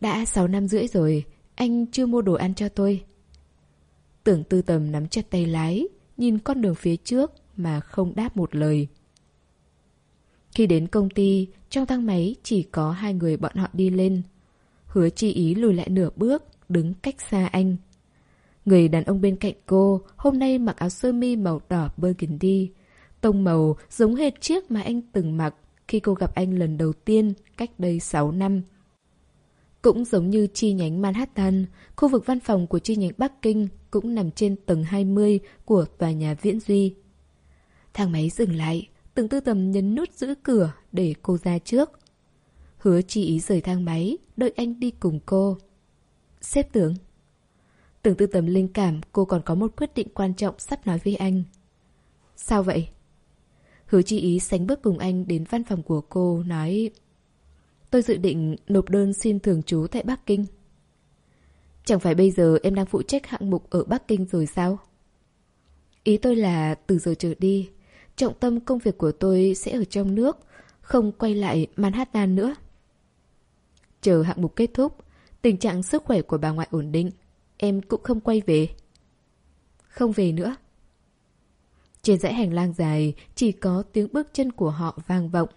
Đã 6 năm rưỡi rồi, anh chưa mua đồ ăn cho tôi. Tưởng tư tầm nắm chặt tay lái, nhìn con đường phía trước mà không đáp một lời. Khi đến công ty, trong thang máy chỉ có hai người bọn họ đi lên. Hứa chi ý lùi lại nửa bước, đứng cách xa anh. Người đàn ông bên cạnh cô hôm nay mặc áo sơ mi màu đỏ burgundy. Tông màu giống hệt chiếc mà anh từng mặc khi cô gặp anh lần đầu tiên cách đây 6 năm. Cũng giống như chi nhánh Manhattan, khu vực văn phòng của chi nhánh Bắc Kinh cũng nằm trên tầng 20 của tòa nhà Viễn Duy. Thang máy dừng lại, từng tư tầm nhấn nút giữ cửa để cô ra trước. Hứa chi ý rời thang máy, đợi anh đi cùng cô. Xếp tưởng. Tưởng tư tầm linh cảm cô còn có một quyết định quan trọng sắp nói với anh. Sao vậy? Hứa chi ý sánh bước cùng anh đến văn phòng của cô, nói Tôi dự định nộp đơn xin thường trú tại Bắc Kinh. Chẳng phải bây giờ em đang phụ trách hạng mục ở Bắc Kinh rồi sao? Ý tôi là từ giờ trở đi, trọng tâm công việc của tôi sẽ ở trong nước, không quay lại Manhattan nữa. Chờ hạng mục kết thúc, tình trạng sức khỏe của bà ngoại ổn định, em cũng không quay về. Không về nữa. Trên dãy hành lang dài chỉ có tiếng bước chân của họ vang vọng.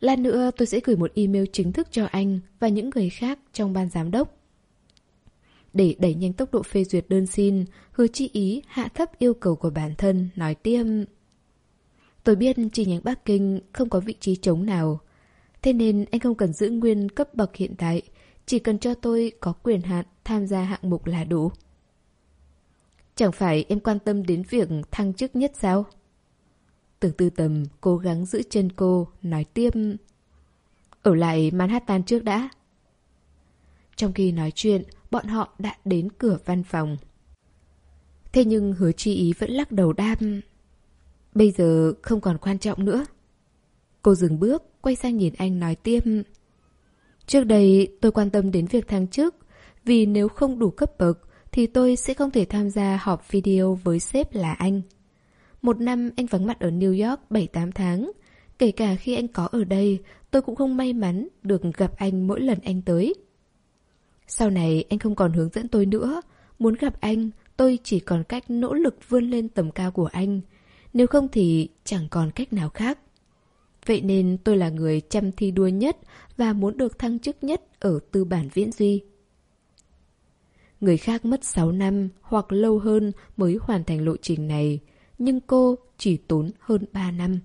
Lát nữa tôi sẽ gửi một email chính thức cho anh và những người khác trong ban giám đốc. Để đẩy nhanh tốc độ phê duyệt đơn xin, hứa chi ý hạ thấp yêu cầu của bản thân, nói tiêm. Tôi biết chi nhánh Bắc Kinh không có vị trí trống nào. Thế nên anh không cần giữ nguyên cấp bậc hiện tại, chỉ cần cho tôi có quyền hạn tham gia hạng mục là đủ. Chẳng phải em quan tâm đến việc thăng chức nhất sao? Tưởng tư tầm cố gắng giữ chân cô, nói tiêm. Ở lại Manhattan trước đã. Trong khi nói chuyện, bọn họ đã đến cửa văn phòng. Thế nhưng hứa chi ý vẫn lắc đầu đam. Bây giờ không còn quan trọng nữa. Cô dừng bước, quay sang nhìn anh nói tiếp. Trước đây tôi quan tâm đến việc thăng chức, vì nếu không đủ cấp bậc thì tôi sẽ không thể tham gia họp video với sếp là anh. Một năm anh vắng mặt ở New York 7-8 tháng. Kể cả khi anh có ở đây, tôi cũng không may mắn được gặp anh mỗi lần anh tới. Sau này anh không còn hướng dẫn tôi nữa. Muốn gặp anh, tôi chỉ còn cách nỗ lực vươn lên tầm cao của anh. Nếu không thì chẳng còn cách nào khác. Vậy nên tôi là người chăm thi đua nhất và muốn được thăng chức nhất ở tư bản viễn duy. Người khác mất 6 năm hoặc lâu hơn mới hoàn thành lộ trình này, nhưng cô chỉ tốn hơn 3 năm.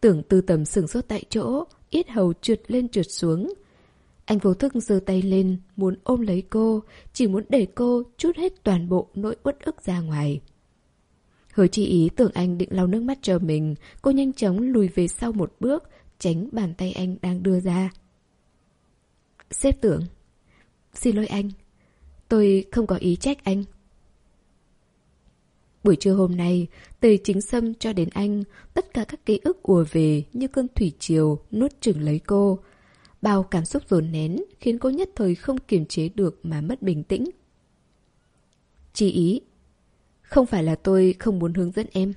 Tưởng tư tầm sừng sốt tại chỗ, ít hầu trượt lên trượt xuống, anh vô thức giơ tay lên, muốn ôm lấy cô, chỉ muốn để cô chút hết toàn bộ nỗi uất ức ra ngoài. Hứa chi ý tưởng anh định lau nước mắt chờ mình, cô nhanh chóng lùi về sau một bước, tránh bàn tay anh đang đưa ra. Xếp tưởng. Xin lỗi anh. Tôi không có ý trách anh. Buổi trưa hôm nay, từ chính sâm cho đến anh, tất cả các ký ức ùa về như cơn thủy triều nuốt chửng lấy cô, Bao cảm xúc dồn nén khiến cô nhất thời không kiềm chế được mà mất bình tĩnh. Chỉ ý, không phải là tôi không muốn hướng dẫn em.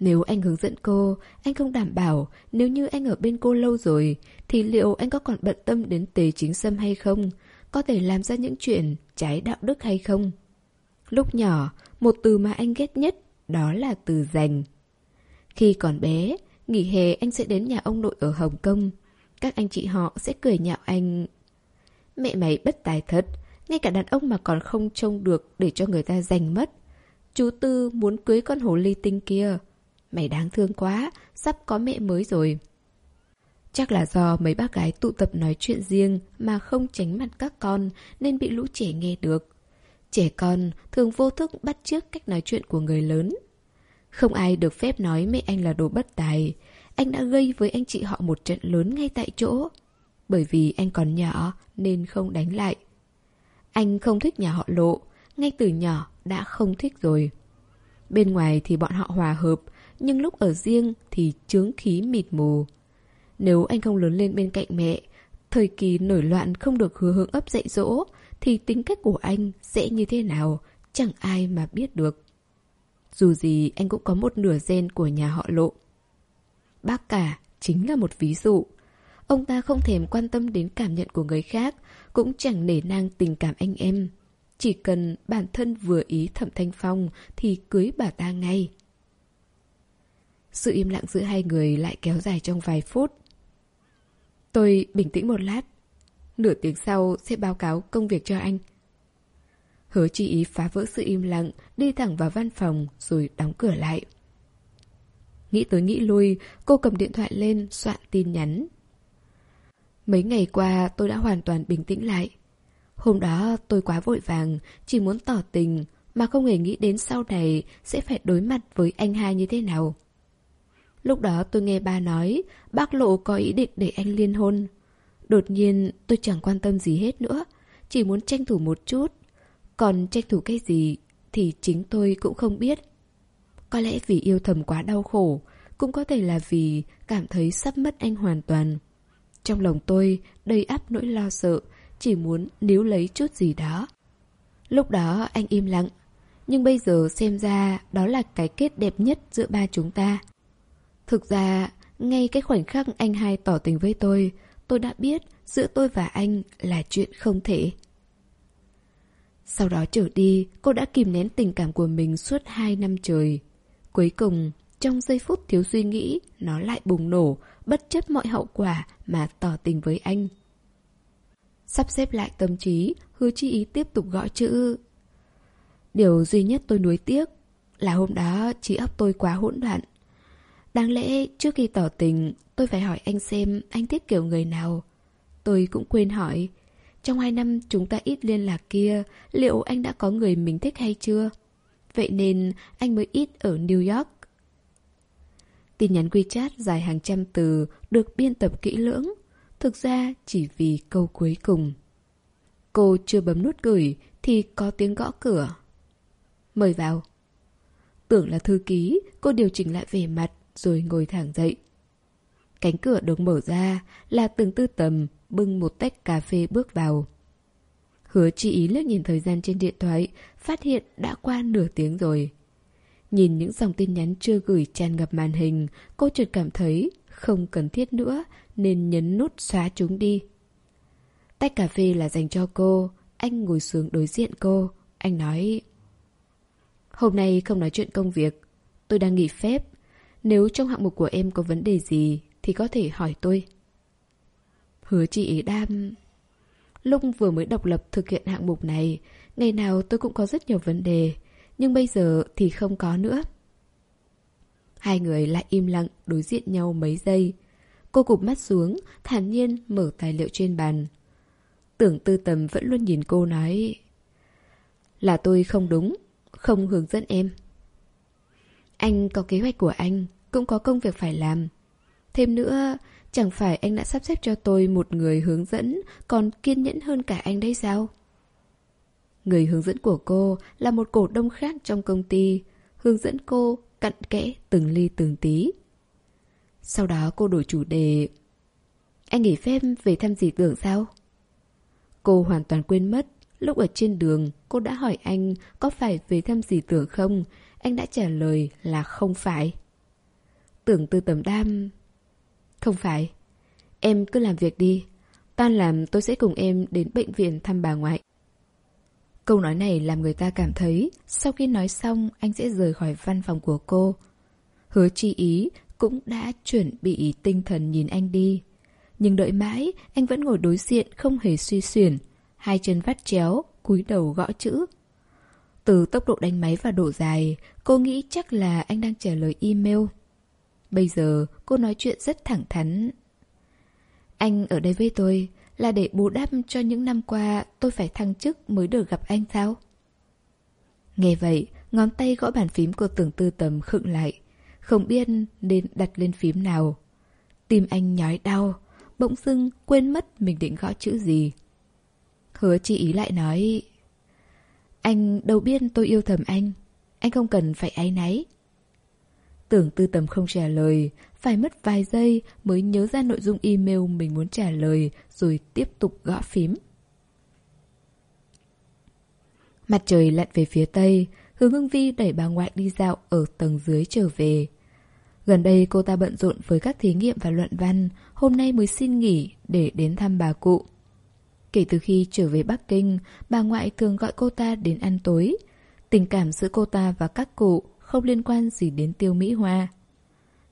Nếu anh hướng dẫn cô, anh không đảm bảo nếu như anh ở bên cô lâu rồi thì liệu anh có còn bận tâm đến tề chính sâm hay không? Có thể làm ra những chuyện trái đạo đức hay không? Lúc nhỏ, một từ mà anh ghét nhất đó là từ dành. Khi còn bé, nghỉ hè anh sẽ đến nhà ông nội ở Hồng Kông các anh chị họ sẽ cười nhạo anh Mẹ mày bất tài thật ngay cả đàn ông mà còn không trông được Để cho người ta giành mất. Chú Tư muốn cưới con hồ ly tinh kia. Mày đáng thương quá, Sắp có mẹ mới rồi. Chắc là do mấy bác gái tụ tập nói chuyện riêng Mà không tránh mặt các con Nên bị lũ trẻ nghe được. Trẻ con thường vô thức bắt chước cách nói chuyện của người lớn. Không ai được phép nói mẹ anh là đồ bất tài. Anh đã gây với anh chị họ một trận lớn ngay tại chỗ. Bởi vì anh còn nhỏ nên không đánh lại. Anh không thích nhà họ lộ, ngay từ nhỏ đã không thích rồi. Bên ngoài thì bọn họ hòa hợp, nhưng lúc ở riêng thì chướng khí mịt mù. Nếu anh không lớn lên bên cạnh mẹ, thời kỳ nổi loạn không được hứa hướng ấp dạy dỗ, thì tính cách của anh sẽ như thế nào, chẳng ai mà biết được. Dù gì anh cũng có một nửa gen của nhà họ lộ. Bác cả chính là một ví dụ. Ông ta không thèm quan tâm đến cảm nhận của người khác, cũng chẳng nể nang tình cảm anh em. Chỉ cần bản thân vừa ý thẩm thanh phong thì cưới bà ta ngay. Sự im lặng giữa hai người lại kéo dài trong vài phút. Tôi bình tĩnh một lát. Nửa tiếng sau sẽ báo cáo công việc cho anh. Hứa chi ý phá vỡ sự im lặng, đi thẳng vào văn phòng rồi đóng cửa lại. Nghĩ tới nghĩ lui, cô cầm điện thoại lên, soạn tin nhắn. Mấy ngày qua tôi đã hoàn toàn bình tĩnh lại. Hôm đó tôi quá vội vàng, chỉ muốn tỏ tình, mà không hề nghĩ đến sau này sẽ phải đối mặt với anh hai như thế nào. Lúc đó tôi nghe ba nói bác Lộ có ý định để anh liên hôn. Đột nhiên tôi chẳng quan tâm gì hết nữa, chỉ muốn tranh thủ một chút. Còn tranh thủ cái gì thì chính tôi cũng không biết. Có lẽ vì yêu thầm quá đau khổ, cũng có thể là vì cảm thấy sắp mất anh hoàn toàn. Trong lòng tôi đầy áp nỗi lo sợ, chỉ muốn níu lấy chút gì đó. Lúc đó anh im lặng, nhưng bây giờ xem ra đó là cái kết đẹp nhất giữa ba chúng ta. Thực ra, ngay cái khoảnh khắc anh hai tỏ tình với tôi, tôi đã biết giữa tôi và anh là chuyện không thể. Sau đó trở đi, cô đã kìm nén tình cảm của mình suốt hai năm trời. Cuối cùng, trong giây phút thiếu suy nghĩ, nó lại bùng nổ, bất chấp mọi hậu quả mà tỏ tình với anh. Sắp xếp lại tâm trí, hứa chi ý tiếp tục gõ chữ. Điều duy nhất tôi nuối tiếc là hôm đó trí óc tôi quá hỗn loạn. Đáng lẽ trước khi tỏ tình, tôi phải hỏi anh xem anh thích kiểu người nào. Tôi cũng quên hỏi, trong hai năm chúng ta ít liên lạc kia, liệu anh đã có người mình thích hay chưa? Vậy nên anh mới ít ở New York. Tin nhắn WeChat dài hàng trăm từ được biên tập kỹ lưỡng, thực ra chỉ vì câu cuối cùng. Cô chưa bấm nút gửi thì có tiếng gõ cửa. Mời vào. Tưởng là thư ký, cô điều chỉnh lại vẻ mặt rồi ngồi thẳng dậy. Cánh cửa được mở ra là từng tư tầm bưng một tách cà phê bước vào. Hứa chi ý liếc nhìn thời gian trên điện thoại, phát hiện đã qua nửa tiếng rồi. Nhìn những dòng tin nhắn chưa gửi tràn ngập màn hình, cô chợt cảm thấy không cần thiết nữa nên nhấn nút xóa chúng đi. Tách cà phê là dành cho cô, anh ngồi xuống đối diện cô, anh nói Hôm nay không nói chuyện công việc, tôi đang nghỉ phép. Nếu trong hạng mục của em có vấn đề gì thì có thể hỏi tôi. Hứa chị đam... Lúc vừa mới độc lập thực hiện hạng mục này, ngày nào tôi cũng có rất nhiều vấn đề, nhưng bây giờ thì không có nữa. Hai người lại im lặng đối diện nhau mấy giây. Cô cụp mắt xuống, thản nhiên mở tài liệu trên bàn. Tưởng tư tầm vẫn luôn nhìn cô nói Là tôi không đúng, không hướng dẫn em. Anh có kế hoạch của anh, cũng có công việc phải làm. Thêm nữa, chẳng phải anh đã sắp xếp cho tôi một người hướng dẫn còn kiên nhẫn hơn cả anh đấy sao? Người hướng dẫn của cô là một cổ đông khác trong công ty, hướng dẫn cô cặn kẽ từng ly từng tí. Sau đó cô đổi chủ đề. Anh nghỉ phép về thăm dì tưởng sao? Cô hoàn toàn quên mất, lúc ở trên đường cô đã hỏi anh có phải về thăm dì tưởng không? Anh đã trả lời là không phải. Tưởng tư tầm đam... Không phải. Em cứ làm việc đi. Tan làm tôi sẽ cùng em đến bệnh viện thăm bà ngoại. Câu nói này làm người ta cảm thấy sau khi nói xong anh sẽ rời khỏi văn phòng của cô. Hứa chi ý cũng đã chuẩn bị tinh thần nhìn anh đi. Nhưng đợi mãi, anh vẫn ngồi đối diện không hề suy xuyển. Hai chân vắt chéo, cúi đầu gõ chữ. Từ tốc độ đánh máy và độ dài, cô nghĩ chắc là anh đang trả lời email. Bây giờ cô nói chuyện rất thẳng thắn. Anh ở đây với tôi là để bù đắp cho những năm qua tôi phải thăng chức mới được gặp anh sao? Nghe vậy, ngón tay gõ bàn phím của tưởng tư tầm khựng lại. Không biết nên đặt lên phím nào. Tim anh nhói đau, bỗng dưng quên mất mình định gõ chữ gì. Hứa chi ý lại nói Anh đâu biết tôi yêu thầm anh Anh không cần phải áy náy Tưởng tư tầm không trả lời, phải mất vài giây mới nhớ ra nội dung email mình muốn trả lời rồi tiếp tục gõ phím. Mặt trời lặn về phía tây, hướng hưng vi đẩy bà ngoại đi dạo ở tầng dưới trở về. Gần đây cô ta bận rộn với các thí nghiệm và luận văn, hôm nay mới xin nghỉ để đến thăm bà cụ. Kể từ khi trở về Bắc Kinh, bà ngoại thường gọi cô ta đến ăn tối. Tình cảm giữa cô ta và các cụ không liên quan gì đến tiêu Mỹ Hoa.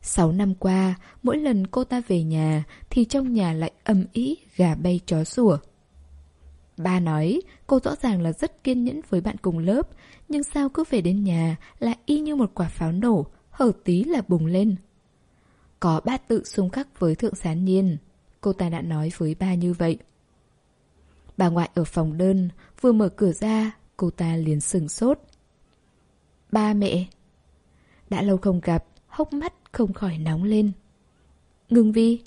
Sáu năm qua, mỗi lần cô ta về nhà thì trong nhà lại âm ý gà bay chó sủa. Ba nói cô rõ ràng là rất kiên nhẫn với bạn cùng lớp, nhưng sao cứ về đến nhà là y như một quả pháo nổ, hở tí là bùng lên. Có bát tự xung khắc với thượng sán nhiên, cô ta đã nói với ba như vậy. Bà ngoại ở phòng đơn, vừa mở cửa ra, cô ta liền sừng sốt. Ba mẹ, đã lâu không gặp, hốc mắt không khỏi nóng lên. Ngưng vi.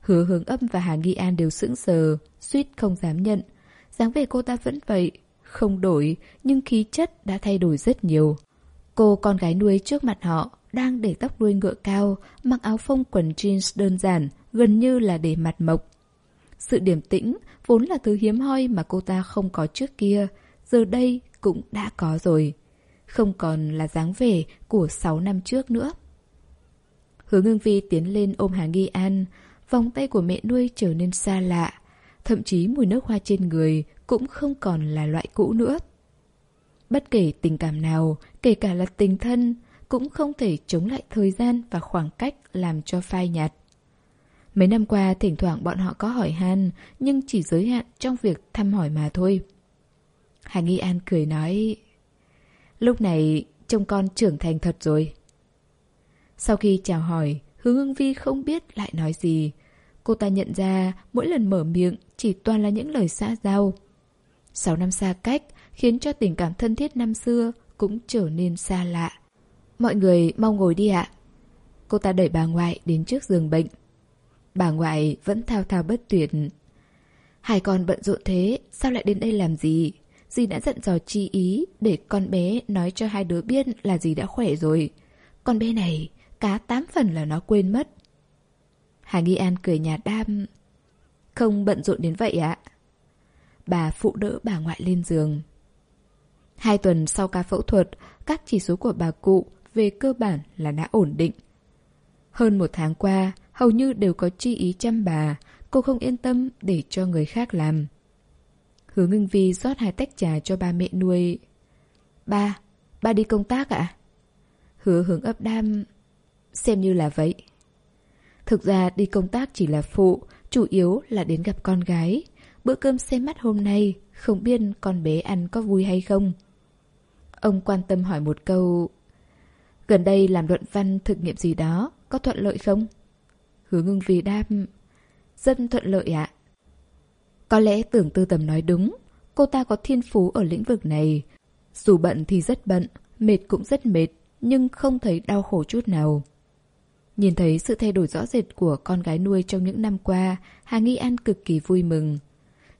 Hứa hướng âm và Hà Nghi An đều sững sờ, suýt không dám nhận. dáng vẻ cô ta vẫn vậy, không đổi, nhưng khí chất đã thay đổi rất nhiều. Cô con gái nuôi trước mặt họ, đang để tóc đuôi ngựa cao, mặc áo phông quần jeans đơn giản, gần như là để mặt mộc. Sự điềm tĩnh vốn là thứ hiếm hoi mà cô ta không có trước kia, giờ đây cũng đã có rồi. Không còn là dáng vẻ của 6 năm trước nữa. Hứa ngưng vi tiến lên ôm Hà Nghi An, vòng tay của mẹ nuôi trở nên xa lạ. Thậm chí mùi nước hoa trên người cũng không còn là loại cũ nữa. Bất kể tình cảm nào, kể cả là tình thân, cũng không thể chống lại thời gian và khoảng cách làm cho phai nhạt. Mấy năm qua thỉnh thoảng bọn họ có hỏi han, nhưng chỉ giới hạn trong việc thăm hỏi mà thôi. Hà Nghi An cười nói, lúc này trông con trưởng thành thật rồi. Sau khi chào hỏi, hứa Hưng Vi không biết lại nói gì. Cô ta nhận ra mỗi lần mở miệng chỉ toàn là những lời xã giao. Sáu năm xa cách khiến cho tình cảm thân thiết năm xưa cũng trở nên xa lạ. Mọi người mau ngồi đi ạ. Cô ta đẩy bà ngoại đến trước giường bệnh. Bà ngoại vẫn thao thao bất tuyệt. Hai con bận rộn thế, sao lại đến đây làm gì? Dì đã dặn dò chi ý để con bé nói cho hai đứa biết là dì đã khỏe rồi. Con bé này, cá tám phần là nó quên mất. Hà Nghi An cười nhạt đam. Không bận rộn đến vậy ạ. Bà phụ đỡ bà ngoại lên giường. Hai tuần sau ca phẫu thuật, các chỉ số của bà cụ về cơ bản là đã ổn định. Hơn một tháng qua, hầu như đều có chi ý chăm bà, cô không yên tâm để cho người khác làm. Hứa ngưng vi rót hai tách trà cho ba mẹ nuôi. Ba, ba đi công tác ạ? À? Hứa hướng ấp đam, xem như là vậy. Thực ra đi công tác chỉ là phụ, chủ yếu là đến gặp con gái. Bữa cơm xem mắt hôm nay, không biết con bé ăn có vui hay không. Ông quan tâm hỏi một câu, gần đây làm luận văn thực nghiệm gì đó, có thuận lợi không? Hứa ngưng vì đáp, rất thuận lợi ạ. Có lẽ tưởng tư tầm nói đúng, cô ta có thiên phú ở lĩnh vực này. Dù bận thì rất bận, mệt cũng rất mệt, nhưng không thấy đau khổ chút nào. Nhìn thấy sự thay đổi rõ rệt của con gái nuôi trong những năm qua, Hà Nghi An cực kỳ vui mừng.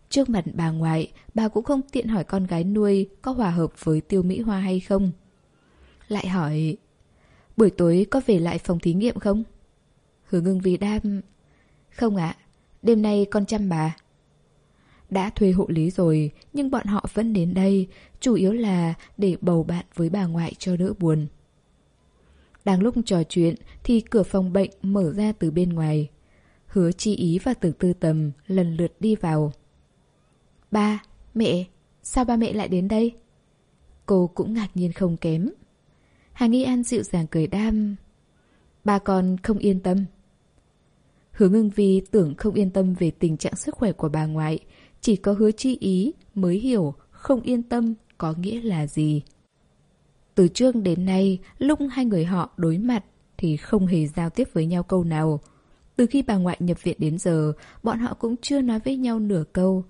Trước mặt bà ngoại, bà cũng không tiện hỏi con gái nuôi có hòa hợp với tiêu Mỹ Hoa hay không. Lại hỏi, buổi tối có về lại phòng thí nghiệm không? Hứa ngưng vì đam, không ạ, đêm nay con chăm bà. Đã thuê hộ lý rồi, nhưng bọn họ vẫn đến đây, chủ yếu là để bầu bạn với bà ngoại cho đỡ buồn. Đang lúc trò chuyện thì cửa phòng bệnh mở ra từ bên ngoài. Hứa chi ý và tưởng tư tầm lần lượt đi vào. Ba, mẹ, sao ba mẹ lại đến đây? Cô cũng ngạc nhiên không kém. Hà Nghi An dịu dàng cười đam. Ba con không yên tâm. Hứa ngưng vi tưởng không yên tâm về tình trạng sức khỏe của bà ngoại. Chỉ có hứa chi ý mới hiểu không yên tâm có nghĩa là gì. Từ trước đến nay, lúc hai người họ đối mặt thì không hề giao tiếp với nhau câu nào. Từ khi bà ngoại nhập viện đến giờ, bọn họ cũng chưa nói với nhau nửa câu.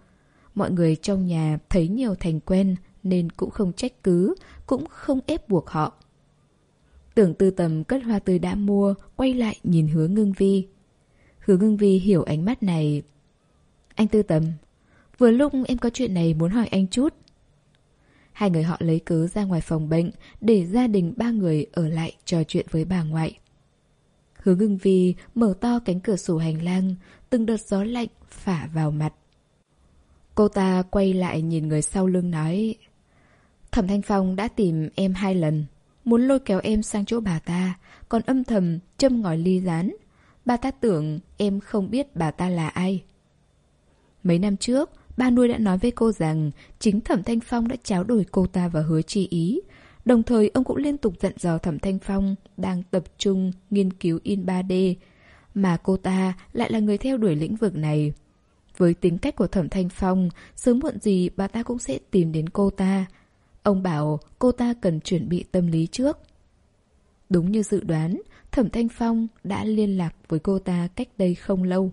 Mọi người trong nhà thấy nhiều thành quen nên cũng không trách cứ, cũng không ép buộc họ. Tưởng tư tầm cất hoa tươi đã mua, quay lại nhìn hứa ngưng vi. Hứa ngưng vi hiểu ánh mắt này. Anh tư tầm, vừa lúc em có chuyện này muốn hỏi anh chút. Hai người họ lấy cớ ra ngoài phòng bệnh để gia đình ba người ở lại trò chuyện với bà ngoại. Hứa ngưng vi mở to cánh cửa sổ hành lang, từng đợt gió lạnh phả vào mặt. Cô ta quay lại nhìn người sau lưng nói Thẩm Thanh Phong đã tìm em hai lần Muốn lôi kéo em sang chỗ bà ta Còn âm thầm châm ngòi ly rán Bà ta tưởng em không biết bà ta là ai Mấy năm trước Ba nuôi đã nói với cô rằng chính Thẩm Thanh Phong đã tráo đổi cô ta và hứa chi ý. Đồng thời ông cũng liên tục dặn dò Thẩm Thanh Phong đang tập trung nghiên cứu in 3D, mà cô ta lại là người theo đuổi lĩnh vực này. Với tính cách của Thẩm Thanh Phong, sớm muộn gì bà ta cũng sẽ tìm đến cô ta. Ông bảo cô ta cần chuẩn bị tâm lý trước. Đúng như dự đoán, Thẩm Thanh Phong đã liên lạc với cô ta cách đây không lâu.